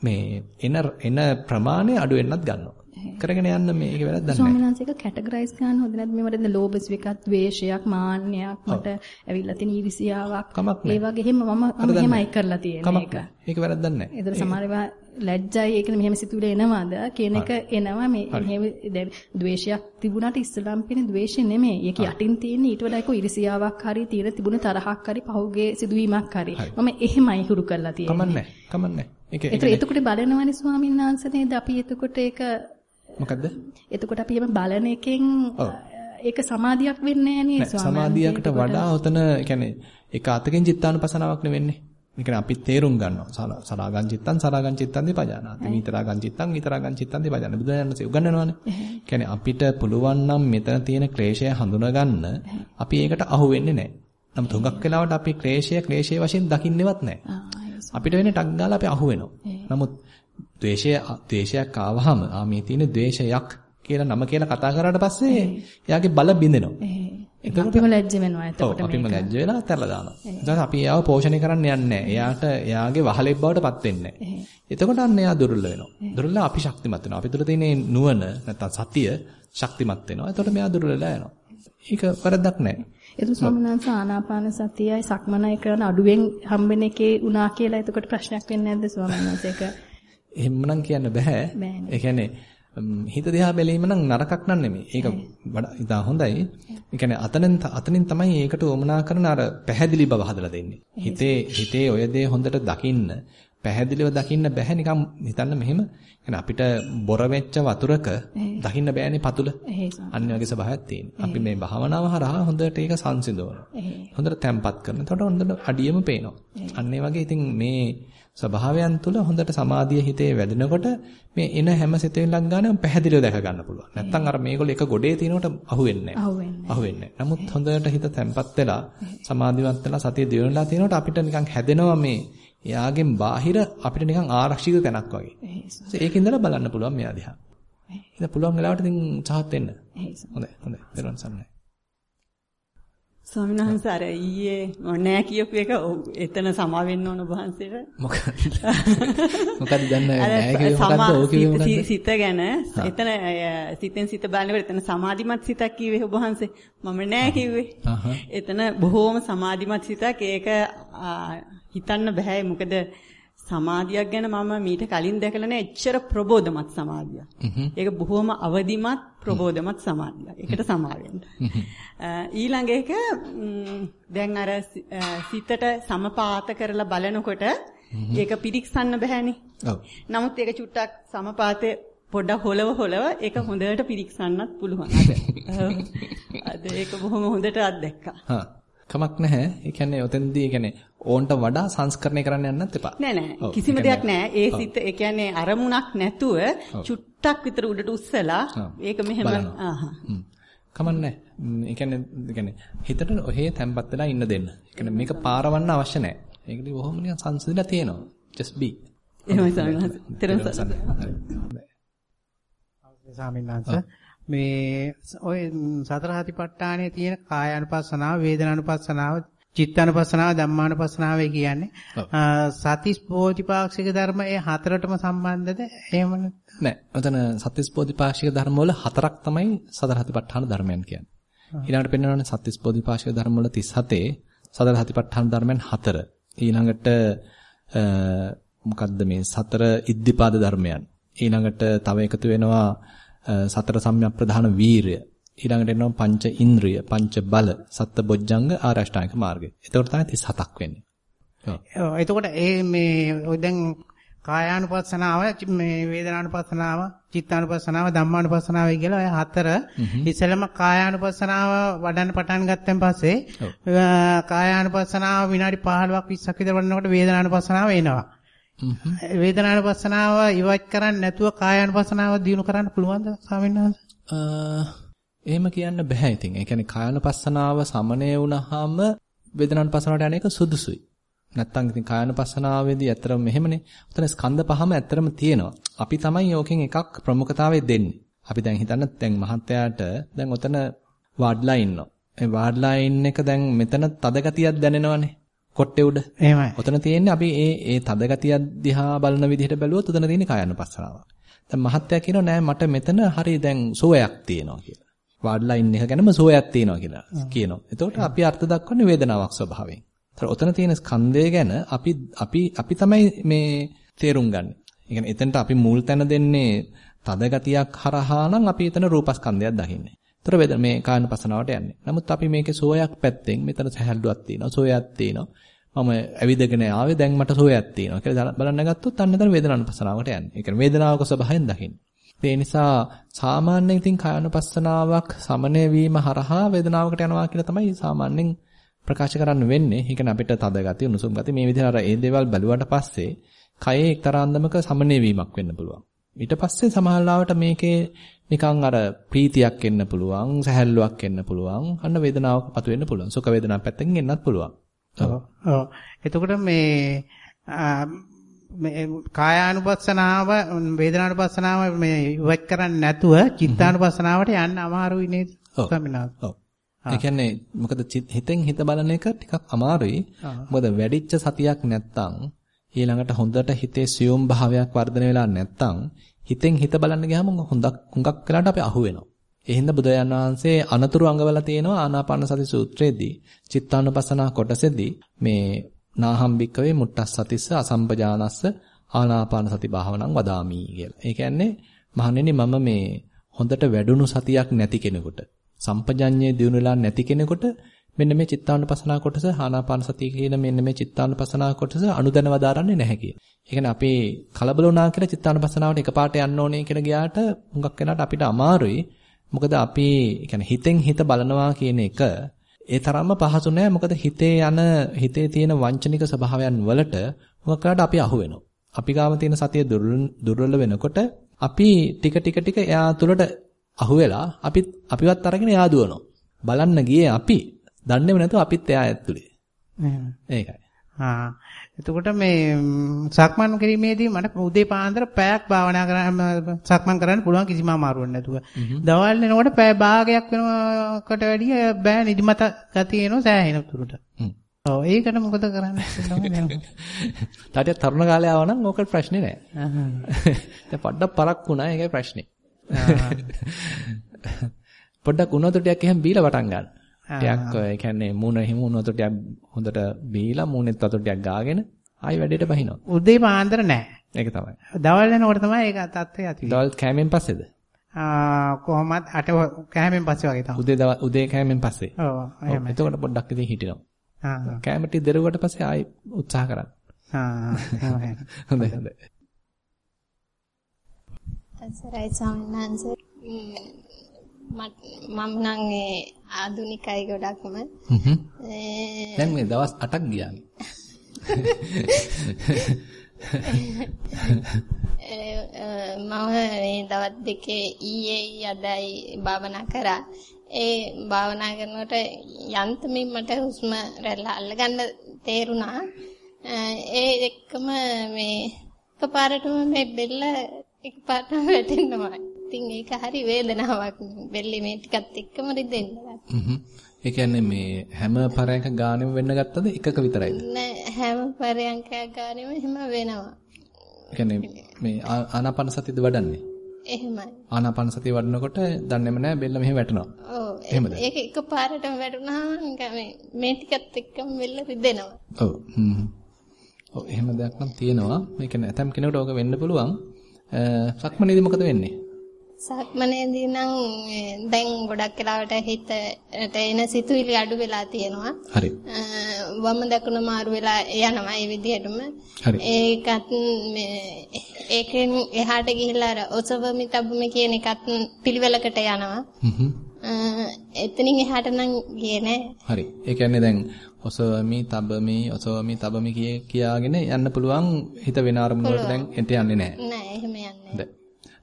මේ එන එන ප්‍රමාණය අඩු වෙන්නත් ගන්නවා. කරගෙන යන්න මේක වැරද්දක් නැහැ. ස්වාමීන් වහන්සේ ඒක කැටගරයිස් කරන්න හොඳ නැද්ද මේවට දැන් ලෝභ විකත් ද්වේෂයක් මාන්නයක් මට ඇවිල්ලා තියෙන ඊර්ෂියාවක් ඒ වගේ එහෙම මම මම එහෙමයි කරලා තියෙන්නේ ඒක. ඒක වැරද්දක් නැහැ. ඒතර සමහර ඒවා ලැජ්ජයි ඒක මෙහෙම සිතුවිලි එනවාද කියන එක එනවා මේ එහෙම දැන් ද්වේෂයක් තිබුණාට ඉස්සලම් පිනේ ද්වේෂය නෙමෙයි. ඒක යටින් තියෙන ඊට වඩා ඒක ඉරිසියාවක් හරි තියෙන තිබුණ තරහක් හරි පහුගේ සිදුවීමක් හරි. මම එහෙමයි හුරු කරලා තියෙන්නේ. කමන්නේ. කමන්නේ. ඒක ඒක එතකොට බලනවනේ ස්වාමීන් වහන්සේ නේද අපි එතකොට ඒක මොකද්ද? එතකොට අපි එහෙම බලන එකෙන් ඒක සමාධියක් වෙන්නේ නැහැ සමාධියකට වඩා උතන කියන්නේ ඒක අතකින් චිත්තානුපසනාවක් නෙවෙන්නේ. ඒ කියන්නේ අපි තේරුම් ගන්නවා. සරාගං චිත්තං සරාගං චිත්තං දීපජානාති. විතරාගං චිත්තං විතරාගං චිත්තං දීපජානාති. බුදුරජාණන්සේ උගන්වනවානේ. කියන්නේ අපිට පුළුවන් නම් මෙතන තියෙන ක්ලේශය හඳුනගන්න අපි ඒකට අහු වෙන්නේ නැහැ. නමුත් හුඟක් වෙලාවට අපි ක්ලේශය ක්ලේශයේ වශයෙන් දකින්නේවත් නැහැ. අපිට වෙන්නේ ටක් ගාලා අපි අහු වෙනවා. නමුත් ද්වේෂය ද්වේෂයක් ආවහම ආ මේ තියෙන ද්වේෂයක් කියලා නම කියලා කතා කරාට පස්සේ එයාගේ බල බින්දෙනවා. එතකොට අපිම ලැජ්ජ වෙනවා එතකොට මේක. අපිම ලැජ්ජ වෙලා අතහැරලා දානවා. ඊට අපි එයාව පෝෂණය කරන්න යන්නේ. එයාට එයාගේ වහලෙක් බවට පත් වෙන්නේ නැහැ. එතකොට අන්න එයා දුර්වල වෙනවා. දුර්වල අපි ශක්තිමත් වෙනවා. අපි තුල තියෙන නුවණ නැත්තම් සතිය ශක්තිමත් වෙනවා. එතකොට මෙයා දුර්වලලා යනවා. ඒක වරදක් නැහැ. ඒක ස්වාමීන් වහන්සේ ආනාපාන සතියයි සක්මනයි කරන අඩුවෙන් හම්බෙන එකේ උනා කියලා එතකොට ප්‍රශ්නයක් වෙන්නේ නැද්ද ස්වාමීන් වහන්සේ? එහෙමනම් කියන්න බෑ. ඒ කියන්නේ හිත දිහා බැලීම නම් නරකක් නන් නෙමෙයි. ඒක වඩා ඉතා හොඳයි. ඒ කියන්නේ අතනෙන් අතනින් තමයි ඒකට උමනා කරන අර පැහැදිලි බව හදලා දෙන්නේ. හිතේ හිතේ ඔය දේ හොඳට දකින්න පැහැදිලිව දකින්න බෑ නිකන් හිතන්න මෙහෙම يعني අපිට බොර වෙච්ච වතුරක දකින්න බෑනේ පතුල. අන්න වගේ ස්වභාවයක් තියෙනවා. අපි මේ භාවනාව හරහා හොඳට ඒක සංසිඳවනවා. හොඳට තැම්පත් කරනවා. එතකොට හොඳට අඩියම පේනවා. අන්න ඒ වගේ ඉතින් මේ ස්වභාවයන් තුල හොඳට සමාධිය හිතේ වැඩෙනකොට මේ එන හැම සිතෙල්ලක් ගන්න පැහැදිලිව දැක ගන්න පුළුවන්. නැත්තම් අර මේගොල්ලෝ එක ගොඩේ තිනකොට අහුවෙන්නේ නැහැ. අහුවෙන්නේ නැහැ. නමුත් හොඳට හිත තැම්පත් වෙලා සමාධිමත් වෙලා සතිය දියුණුලා තිනකොට අපිට නිකන් හැදෙනවා මේ එයාගෙන් බාහිර අපිට නිකන් ආරක්ෂිත තැනක් වගේ. ඒකින් ඉඳලා බලන්න පුළුවන් මෙයා දිහා. ඉතින් පුළුවන් වෙලාවට ඉතින් උත්සාහත් වෙන්න. හොඳයි හොඳයි. දරුවන් සන්නයි. ස්වාමීන් වහන්සේ අර ඊයේ නෑ කියපු එක එතන සමා වෙන්න ඕන වහන්සේට. මොකද මොකද දන්නේ නෑ කියුවේ මොකද්ද? ඕක කිව්වේ මොකද්ද? සිත ගැන එතන සිතෙන් සිත බලනකොට එතන සමාධිමත් සිතක් කිව්වේ ඔබ වහන්සේ. මම නෑ කිව්වේ. එතන බොහෝම සමාධිමත් සිතක්. ඒක හිතන්න බෑ මොකද සමාධියක් ගැන මම මීට කලින් දැකලා නැහැ එච්චර ප්‍රබෝධමත් සමාධියක්. ඒක බොහොම අවදිමත් ප්‍රබෝධමත් සමාධියක්. ඒකට සමාවෙන්න. ඊළඟ එක දැන් අර සිතට සමපාත කරලා බලනකොට ඒක පිරික්සන්න බෑනේ. නමුත් ඒක චුට්ටක් සමපාතේ පොඩ්ඩක් හොලව හොලව ඒක හොඳට පිරික්සන්නත් පුළුවන් අද. අද ඒක බොහොම හොඳට අත්දැක්කා. කමක් නැහැ. ඒ කියන්නේ ඔතෙන්දී ඒ කියන්නේ ඕන්ට වඩා සංස්කරණය කරන්න යන්නත් එපා. නෑ නෑ. කිසිම දෙයක් නෑ. ඒ සිත ඒ කියන්නේ අරමුණක් නැතුව චුට්ටක් විතර උඩට උස්සලා ඒක මෙහෙම ආහා. කමන්නේ. ඒ කියන්නේ ඒ කියන්නේ හිතට ඔහේ තැම්පත් වෙලා ඉන්න දෙන්න. ඒ කියන්නේ මේක පාරවන්න අවශ්‍ය නෑ. ඒකදී බොහොම නිකන් සංසිඳලා තියෙනවා. just be. එහෙමයි සාමිනාස. සාමිනාස මේ ඔය සතර හතිපට්ඨානයේ තියෙන කායානුපස්සනාව, වේදනානුපස්සනාව, චිත්තානුපස්සනාව, ධම්මානුපස්සනාව කියන්නේ සතිස් බෝධිපාක්ෂික ධර්ම ඒ හතරටම සම්බන්ධද? එහෙම නෑ. ඔතන සතිස් බෝධිපාක්ෂික ධර්ම වල හතරක් තමයි සතර හතිපට්ඨාන ධර්මයන් කියන්නේ. ඊළඟට පෙන්වනවානේ සතිස් බෝධිපාක්ෂික ධර්ම වල 37 සතර හතිපට්ඨාන ධර්මයන් හතර. ඊළඟට මොකද්ද මේ සතර ඉද්ධිපාද ධර්මයන්. ඊළඟට තව එකතු වෙනවා සතර සම්‍යක් ප්‍රධාන වීරය ඊළඟට එනවා පංච ඉන්ද්‍රිය පංච බල සත්ත බොජ්ජංග ආරෂ්ඨාංග මාර්ගය. එතකොට තමයි 37ක් වෙන්නේ. ඔව්. එතකොට ඒ මේ ඔය දැන් කායානුපස්සනාව මේ වේදනානුපස්සනාව චිත්තානුපස්සනාව ධම්මානුපස්සනාව කියලා ඔය හතර ඉස්සෙල්ලම කායානුපස්සනාව වඩන්න පටන් ගත්තන් පස්සේ කායානුපස්සනාව විනාඩි 15ක් 20ක් විතර වඩනකොට වේදනානුපස්සනාව එනවා. Mm-hmm. වේදනානුපස්සනාව ඉවත් කරන්නේ නැතුව කායානුපස්සනාව දිනු කරන්න පුළුවන්ද ස්වාමීන් වහන්සේ? Uh, එහෙම කියන්න බෑ ඉතින්. ඒ කියන්නේ කායානුපස්සනාව සමනය වුණාම වේදනානුපස්සනාවට යන එක සුදුසුයි. නැත්තම් ඉතින් කායානුපස්සනාවේදී ඇත්තටම මෙහෙමනේ. උතන ස්කන්ධ පහම ඇත්තටම තියෙනවා. අපි තමයි ඕකෙන් එකක් ප්‍රමුඛතාවය දෙන්නේ. අපි දැන් හිතන්න දැන් මහත්තයාට දැන් උතන වාඩ්ලා ඉන්නවා. ඒ වාඩ්ලා ඉන්න එක දැන් මෙතන තද ගතියක් දැනෙනවනේ. කොට්ටේ උඩ. එහෙමයි. ඔතන තියෙන්නේ අපි ඒ ඒ තද ගතිය දිහා බලන විදිහට බැලුවොත් උතන තියෙන්නේ කායानुපස්සනාව. දැන් මහත්තයා කියනවා නෑ මට මෙතන හරි දැන් සෝයක් තියෙනවා කියලා. වාඩිලා ඉන්න එක ගැනම සෝයක් තියෙනවා කියලා කියනවා. එතකොට අපි අර්ථ දක්වන්නේ වේදනාවක් ස්වභාවයෙන්. ඒතර ඔතන තියෙන ස්කන්ධය ගැන අපි අපි අපි තමයි මේ තේරුම් ගන්න. ඒ කියන්නේ එතනට අපි මුල් තැන දෙන්නේ තද ගතියක් හරහා නම් අපි එතන රූපස්කන්ධයක් දකින්නේ. ඒතර වේද මේ කායනපසනාවට යන්නේ. නමුත් අපි මේකේ සෝයක් පැත්තෙන් මෙතන සහැල්ලුවක් තියෙනවා, සෝයක් තියෙනවා. මම ඇවිදගෙන ආවේ දැන් මට සෝයක් තියෙනවා කියලා බලන්න ගත්තොත් අන්න එතන වේදනානුපසනාවට යන්නේ. ඒ කියන්නේ වේදනාවක ස්වභාවයෙන් දකින්නේ. ඒ නිසා සාමාන්‍යයෙන් ඉතින් කායනුපස්සනාවක් සමනය වීම හරහා වේදනාවකට යනවා කියලා තමයි සාමාන්‍යයෙන් ප්‍රකාශ කරන්න වෙන්නේ. ඒ කියන්නේ අපිට තද ගතිය, උණුසුම් ගතිය මේ විදිහට අර ඒ දේවල් බැලුවට පස්සේ කයේ එක්තරා අන්දමක සමනය වීමක් වෙන්න පුළුවන්. ඊට පස්සේ සමහරවිට මේකේ නිකන් අර ප්‍රීතියක් එන්න පුළුවන්, සැහැල්ලුවක් එන්න පුළුවන්, අන්න වේදනාවක් පතු වෙන්න පුළුවන්. සුඛ වේදනාවක් පැත්තකින් එන්නත් පුළුවන්. ඔව්. ඔව්. එතකොට මේ මේ කායානුපස්සනාව වේදනානුපස්සනාව මේ ඉවත් කරන්නේ නැතුව චිත්තානුපස්සනාවට යන්න අමාරුයි නේද? ස්වාමිනාත්. ඔව්. ඒ කියන්නේ මොකද හිතෙන් හිත බලන එක ටිකක් අමාරුයි. මොකද වැඩිච්ච සතියක් නැත්තම් ඊළඟට හොඳට හිතේ සියුම් භාවයක් වර්ධනය වෙලා නැත්තම් හිතෙන් හිත බලන්න ගියාම හොඳක් හුඟක් වෙලාට අපි අහු වෙනවා. ඒ හින්දා බුදුරජාණන් වහන්සේ අනතුරු අඟවලා තියෙනවා ආනාපාන සති සූත්‍රයේදී චිත්තානුපස්සනා කොටසේදී මේ නාහම් බික්කවේ මුට්ටස්සතිස්ස අසම්පජානස්ස ආනාපාන සති භාවනං වදාමි කියලා. ඒ කියන්නේ මහණෙනි මම මේ හොඳට වැඩුණු සතියක් නැති කෙනෙකුට සම්පජඤ්ඤයේ දිනුනලා නැති කෙනෙකුට මෙන්න මේ චිත්තානුපසනාව කොටස ආනාපාන සතිය කියන මෙන්න මේ චිත්තානුපසනාව කොටස අනුදැන වදාරන්නේ නැහැ කියන. ඒ කියන්නේ අපි කලබල වුණා කියලා චිත්තානුපසනාවට එකපාරට යන්න ඕනේ කියලා ගියාට හුඟක් වෙනාට අපිට අමාරුයි. මොකද අපි කියන්නේ හිතෙන් හිත බලනවා කියන එක ඒ තරම්ම පහසු නෑ මොකද හිතේ යන හිතේ තියෙන වංචනික ස්වභාවයන් වලට හුඟක් වෙලාට අපි අහු වෙනවා. අපි ගාම තියෙන සතිය දුර්වල වෙනකොට අපි ටික ටික ටික එයා තුළට අහු වෙලා අපි අපිවත් අරගෙන එයා දුවනවා. බලන්න ගියේ අපි දන්නේම නැතුව අපිත් එයා ඇතුලේ. ඒකයි. ආ එතකොට මේ සක්මන් කිරීමේදී මට උදේ පාන්දර පැයක් භාවනා කරන්න සක්මන් කරන්න පුළුවන් කිසිම අමාරුවක් නැතුව. දවල් වෙනකොට පැය භාගයක් වෙනකොට වැඩිය බෑ නිදිමත ගතිය එනවා සෑහෙන තුරට. ඔව් ඒකට මොකද කරන්න තාටිය තරුණ කාලේ ආව නම් ඕක ප්‍රශ්නේ නෑ. දැන් පොඩ්ඩක් පරක් වුණා ඒකයි ප්‍රශ්නේ. පොඩ්ඩක් උණු වතුරටයක් එහෙම බීලා පටන් ගන්න. ටිකක් ඒ කියන්නේ මූණ හිම උණු වතුර ටිකක් හොඳට බීලා මූණෙත් වතුර ටිකක් ගාගෙන ආයි වැඩේට බහිනවා. උදේ පාන්දර නෑ. ඒක තමයි. දවල් වෙනකොට තමයි ඒක තත්ත්වය ඇති වෙන්නේ. දවල් කෑමෙන් පස්සේද? ආ කොහොමත් අට කෑමෙන් පස්සේ වගේ තමයි. උදේ උදේ කෑමෙන් පස්සේ. ඔව් එහෙමයි. එතකොට පොඩ්ඩක් ඉතින් හිටිනවා. ආ කෑම ටික දරුවට පස්සේ ආයි උත්සාහ කරන්න. ආ හොඳයි හොඳයි. සරයි ස්වාමීන් වහන්සේ මම නම් ඒ ආදුනිකයි ගොඩක්ම. හ්ම්. දැන් මේ දවස් 8ක් ගියානේ. මම මේ දවස් දෙකේ ඊයේ යදයි භාවනා කරා. ඒ භාවනා කරනකොට යන්තමින් මට හුස්ම රැල්ල අල්ලගන්න තේරුණා. ඒ එක්කම මේ එකපාරටම මේ බෙල්ල එකපාරටම වැටෙනවා. ඉතින් ඒක හරි වේදනාවක්. බෙල්ලේ මේ ටිකත් එක්කම රිදෙන්න. ඒ කියන්නේ මේ හැම පරයන්ක ගානෙම වෙන්න ගත්තද එකක විතරයිද? නෑ හැම පරයන්ක ගානෙම එහෙම වෙනවා. කියන්නේ මේ ආනාපාන සතියද වඩන්නේ? එහෙමයි. ආනාපාන සතිය වඩනකොට දන්නේම නෑ බෙල්ල මෙහෙම වැටෙනවා. ඔව්. එහෙමද? ඒක එකපාරටම වැටුනහම නිකන් මේ මේ ටිකත් එක්කම බෙල්ල රිදෙනවා. ඔව්. හ්ම්. ඔව් එහෙම දෙයක් නම් තියෙනවා. මේ කියන්නේ ඇතම් කෙනෙකුට ඕක වෙන්න පුළුවන්. සක්මනේදී මොකද වෙන්නේ? සක්මනේදී නම් දැන් ගොඩක් වෙලාවට හිතට එන සිතුවිලි අඩු වෙලා තියෙනවා. හරි. වම දකුණ මාරු වෙලා යනවා ඒ විදිහටම. හරි. ඒකත් මේ ඒකෙන් එහාට ගිහිල්ලා අර ඔසවමි තබමි කියන එකත් පිළිවෙලකට යනවා. හ්ම්. එතනින් එහාට නම් ගියේ නෑ. හරි. ඒ කියන්නේ දැන් ඔසවමි තබමි ඔසවමි තබමි කියාගෙන යන්න පුළුවන් හිත වෙන අරමුණ වලට දැන් එට යන්නේ නෑ. නෑ එහෙම යන්නේ නෑ.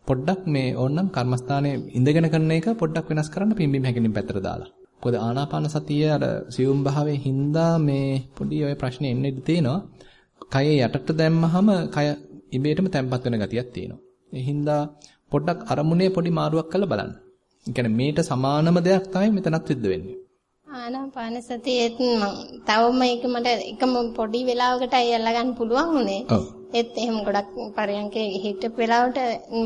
පොඩ්ඩක් මේ ඕනනම් කර්මස්ථානයේ ඉඳගෙන කරන එක පොඩ්ඩක් වෙනස් කරන්න පිම්බීම හැකිලින් පැත්තට දාලා. මොකද ආනාපාන සතිය අර සියුම් භාවයේ හින්දා මේ පොඩි ඔය ප්‍රශ්නේ එන්න ඉඩ තියෙනවා. කයේ යටට දැම්මහම කය ඉබේටම තැම්පත් වෙන ගතියක් තියෙනවා. ඒ හින්දා පොඩ්ඩක් අරමුණේ පොඩි මාරුවක් කරලා බලන්න. ඒ මේට සමානම දෙයක් තමයි මෙතනත් සිද්ධ වෙන්නේ. ආනාපාන සතියෙත් මම තවම ඒක මට එකම පොඩි වෙලාවකටයි අල්ලගන්න පුළුවන් උනේ. ඒත් එහෙම ගොඩක් පරයන්කේ හිටපු වෙලාවට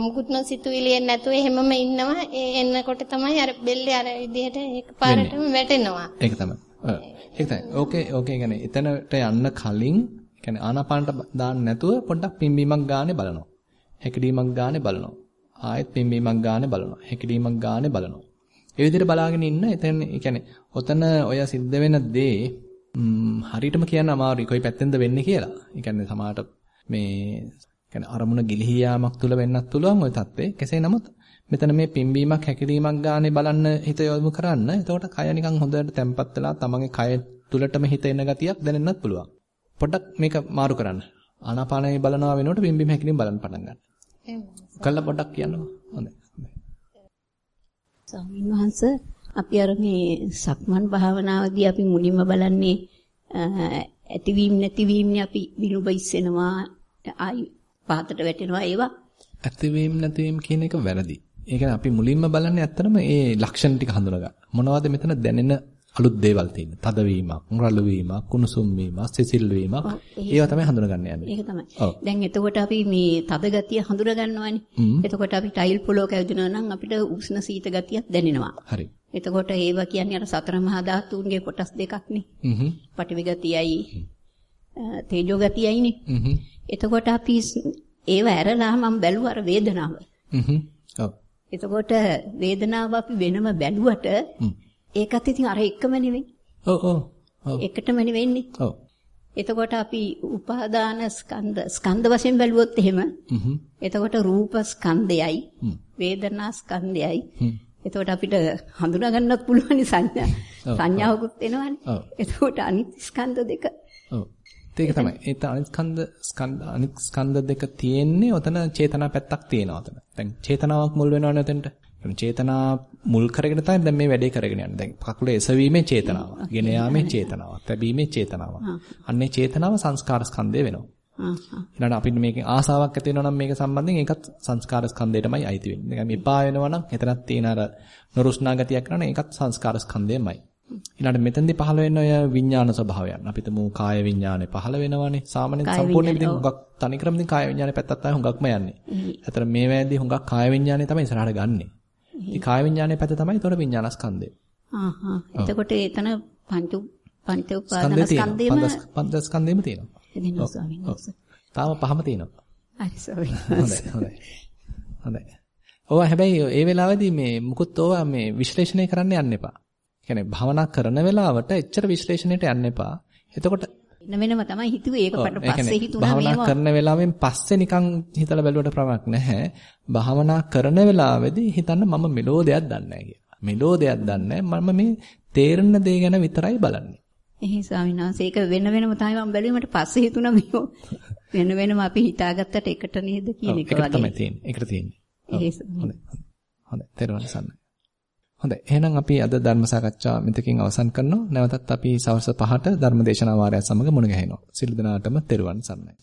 මුකුත් නොසිතුවිලි එන්නේ නැතුව එහෙමම ඉන්නවා. ඒ එන්නකොට තමයි අර බෙල්ලේ අර විදිහට එකපාරටම වැටෙනවා. ඒක තමයි. ඒක තමයි. ඕකේ ඕකේ කියන්නේ එතනට යන්න කලින් කියන්නේ ආනාපානට දාන්න නැතුව පොඩ්ඩක් පිම්බීමක් ගානේ බලනවා. හැකිලීමක් ගානේ බලනවා. ආයෙත් පිම්බීමක් ගානේ බලනවා. හැකිලීමක් ගානේ බලනවා. ඒ විදිහට බලාගෙන ඉන්න එතන කියන්නේ ඔතන ඔය සිද්ධ වෙන දේ හරියටම කියන්න අමාරුයි කොයි පැත්තෙන්ද වෙන්නේ කියලා. ඒ කියන්නේ සමහරට මේ කියන්නේ අරමුණ ගිලිහී යාමක් තුල වෙන්නත් පුළුවන් ওই தත්ත්වේ. කෙසේ නමුත් මෙතන මේ පිම්බීමක් හැකිලීමක් ගානේ බලන්න හිත යොමු කරන්න. එතකොට කය නිකන් හොඳට තැම්පත් වෙලා තමන්ගේ කය තුලටම හිත එන ගතියක් දැනෙන්නත් පුළුවන්. පොඩ්ඩක් මේක මාරු කරන්න. ආනාපානය බලනවා වෙනකොට පිම්බීම හැකිලීම බලන්න පටන් ගන්න. කළා පොඩ්ඩක් කියන්නවා. හොඳයි. ස්වාමීන් වහන්සේ අපි අර මේ සක්මන් භාවනාවදී අපි මුලින්ම බලන්නේ ඇතිවීම නැතිවීමනේ අපි විනුබ ඉස්සෙනවා ආයි පහතට වැටෙනවා ඒවා ඇතිවීම නැතිවීම කියන එක වැරදි. ඒ කියන්නේ අපි මුලින්ම බලන්නේ ඇත්තටම ඒ ලක්ෂණ ටික හඳුනගන්න. මොනවද මෙතන දැනෙන අලුත් දේවල් තියෙන්නේ. තදවීමක්, රළු වීමක්, කුණුසුම් වීමක්, සිසිල් වීමක්. ඒවා තමයි හඳුනගන්න යන්නේ. ඒක තමයි. දැන් එතකොට අපි මේ තද ගතිය හඳුනා ගන්නවානේ. එතකොට අපි ටයිල් පොලොක ඇවිදිනවා නම් අපිට උෂ්ණ සීත ගතියක් දැනෙනවා. හරි. එතකොට ඒවා කියන්නේ අර සතර මහා ධාතුන්ගේ කොටස් දෙකක්නේ. හ්ම්. පඨවි ගතියයි තේජෝ ගතියයිනේ. හ්ම්. එතකොට අපි ඒව ඇරලා මම බැලුවා අර වේදනාව. හ්ම්. ඔව්. එතකොට වේදනාව අපි වෙනම බැලුවට ඒකත් ඉතින් අර එකම නෙවෙයි. ඔව් ඔව්. ඔව්. එකටම නෙවෙන්නේ. ඔව්. එතකොට අපි උපාදාන ස්කන්ධ ස්කන්ධ වශයෙන් බැලුවොත් එහෙම එතකොට රූප ස්කන්ධයයි වේදනා ස්කන්ධයයි එතකොට අපිට හඳුනා ගන්නත් පුළුවන් සංඥා සංඥාවකුත් එනවනේ එතකොට අනිත් ස්කන්ධ දෙක ඒක තමයි ඒත් අනිත් ස්කන්ධ අනිත් ස්කන්ධ දෙක තියෙන්නේ ඔතන චේතනා පැත්තක් තියෙනවා ඔතන දැන් චේතනාවක් මුල් වෙනවනේ ඔතෙන්ට චේතනා මුල් කරගෙන තමයි දැන් මේ වැඩේ කරගෙන යන්නේ. දැන් කකුල එසවීමේ චේතනාව, ගෙන යාමේ චේතනාව, තැබීමේ චේතනාව. අන්නේ චේතනාව සංස්කාර ස්කන්ධය වෙනවා. ඊළඟට අපිට මේකෙන් ආසාවක් ඇති වෙනවා නම් මේක සම්බන්ධයෙන් ඒකත් සංස්කාර ස්කන්ධයටමයි අයිති වෙන්නේ. නිකන් එපා වෙනවා නම් එතනක් තියෙන අර නුරුස්නා ගතියක් කරන ඒකත් සංස්කාර ස්කන්ධයමයි. ඊළඟට මෙතෙන්දී පහළ වෙන ඔය විඥාන ස්වභාවයන්. අපි තමු කාය විඥානේ පහළ වෙනවනේ. සාමාන්‍ය සම්පූර්ණ විදිහින් හුඟක් තනිකරම ඉතින් කාය විඥානේ පැත්තත් තමයි හුඟක්ම යන්නේ. ඇතර මේ වෙලාවේදී හුඟක් කාය විඥානේ තමයි ඉස්සරහට ගන්නෙ. ඉතින් කාය විඥානයේ පැත්ත තමයි ඒතකොට විඥානස්කන්ධය. ආහා. එතකොට එතන පංච පංච උපාදානස්කන්ධෙම පංචස්කන්ධෙම තියෙනවා. එදිනවා ස්වාමීන් වහන්සේ. තාම පහම තියෙනවා. හරි ස්වාමීන් වහන්සේ. හොඳයි. හොඳයි. ඕවා හැබැයි ඒ වෙලාවේදී මේ මුකුත් ඕවා මේ විශ්ලේෂණය කරන්න යන්න එපා. කියන්නේ භවනා කරන වෙලාවට එච්චර විශ්ලේෂණයට යන්න එපා. එතකොට වෙන වෙනම තමයි හිතුවේ ඒක පට පස්සේ හිතුණා මේවා. භාවනා කරන වෙලාවෙන් පස්සේ නිකන් හිතලා බැලුවට ප්‍රමාණයක් නැහැ. භාවනා කරන වෙලාවේදී හිතන්න මම මෙලෝ දෙයක් දන්නේ කියලා. මෙලෝ දෙයක් දන්නේ මම මේ තේරෙන දේ ගැන විතරයි බලන්නේ. එහේ ස්වාමීන් වහන්සේ ඒක වෙන වෙනම තමයි මම බැලුවේ මට පස්සේ හිතුණා මේක වෙන වෙනම අපි හිතාගත්තට එකට නේද කියන එක වගේ. ඒක තමයි තියෙන්නේ. ඒකට තියෙන්නේ. හොඳයි. හොඳයි. තේරුණා සන්නයි. හොඳයි. එහෙනම් අපි අද ධර්ම සාකච්ඡාව මෙතකින් අවසන් කරනවා. නැවතත් අපි සවස් 5ට ධර්ම දේශනා වාරයත් සමග මුණ ගැහෙනවා. සියලු දෙනාටම තෙරුවන් සරණයි.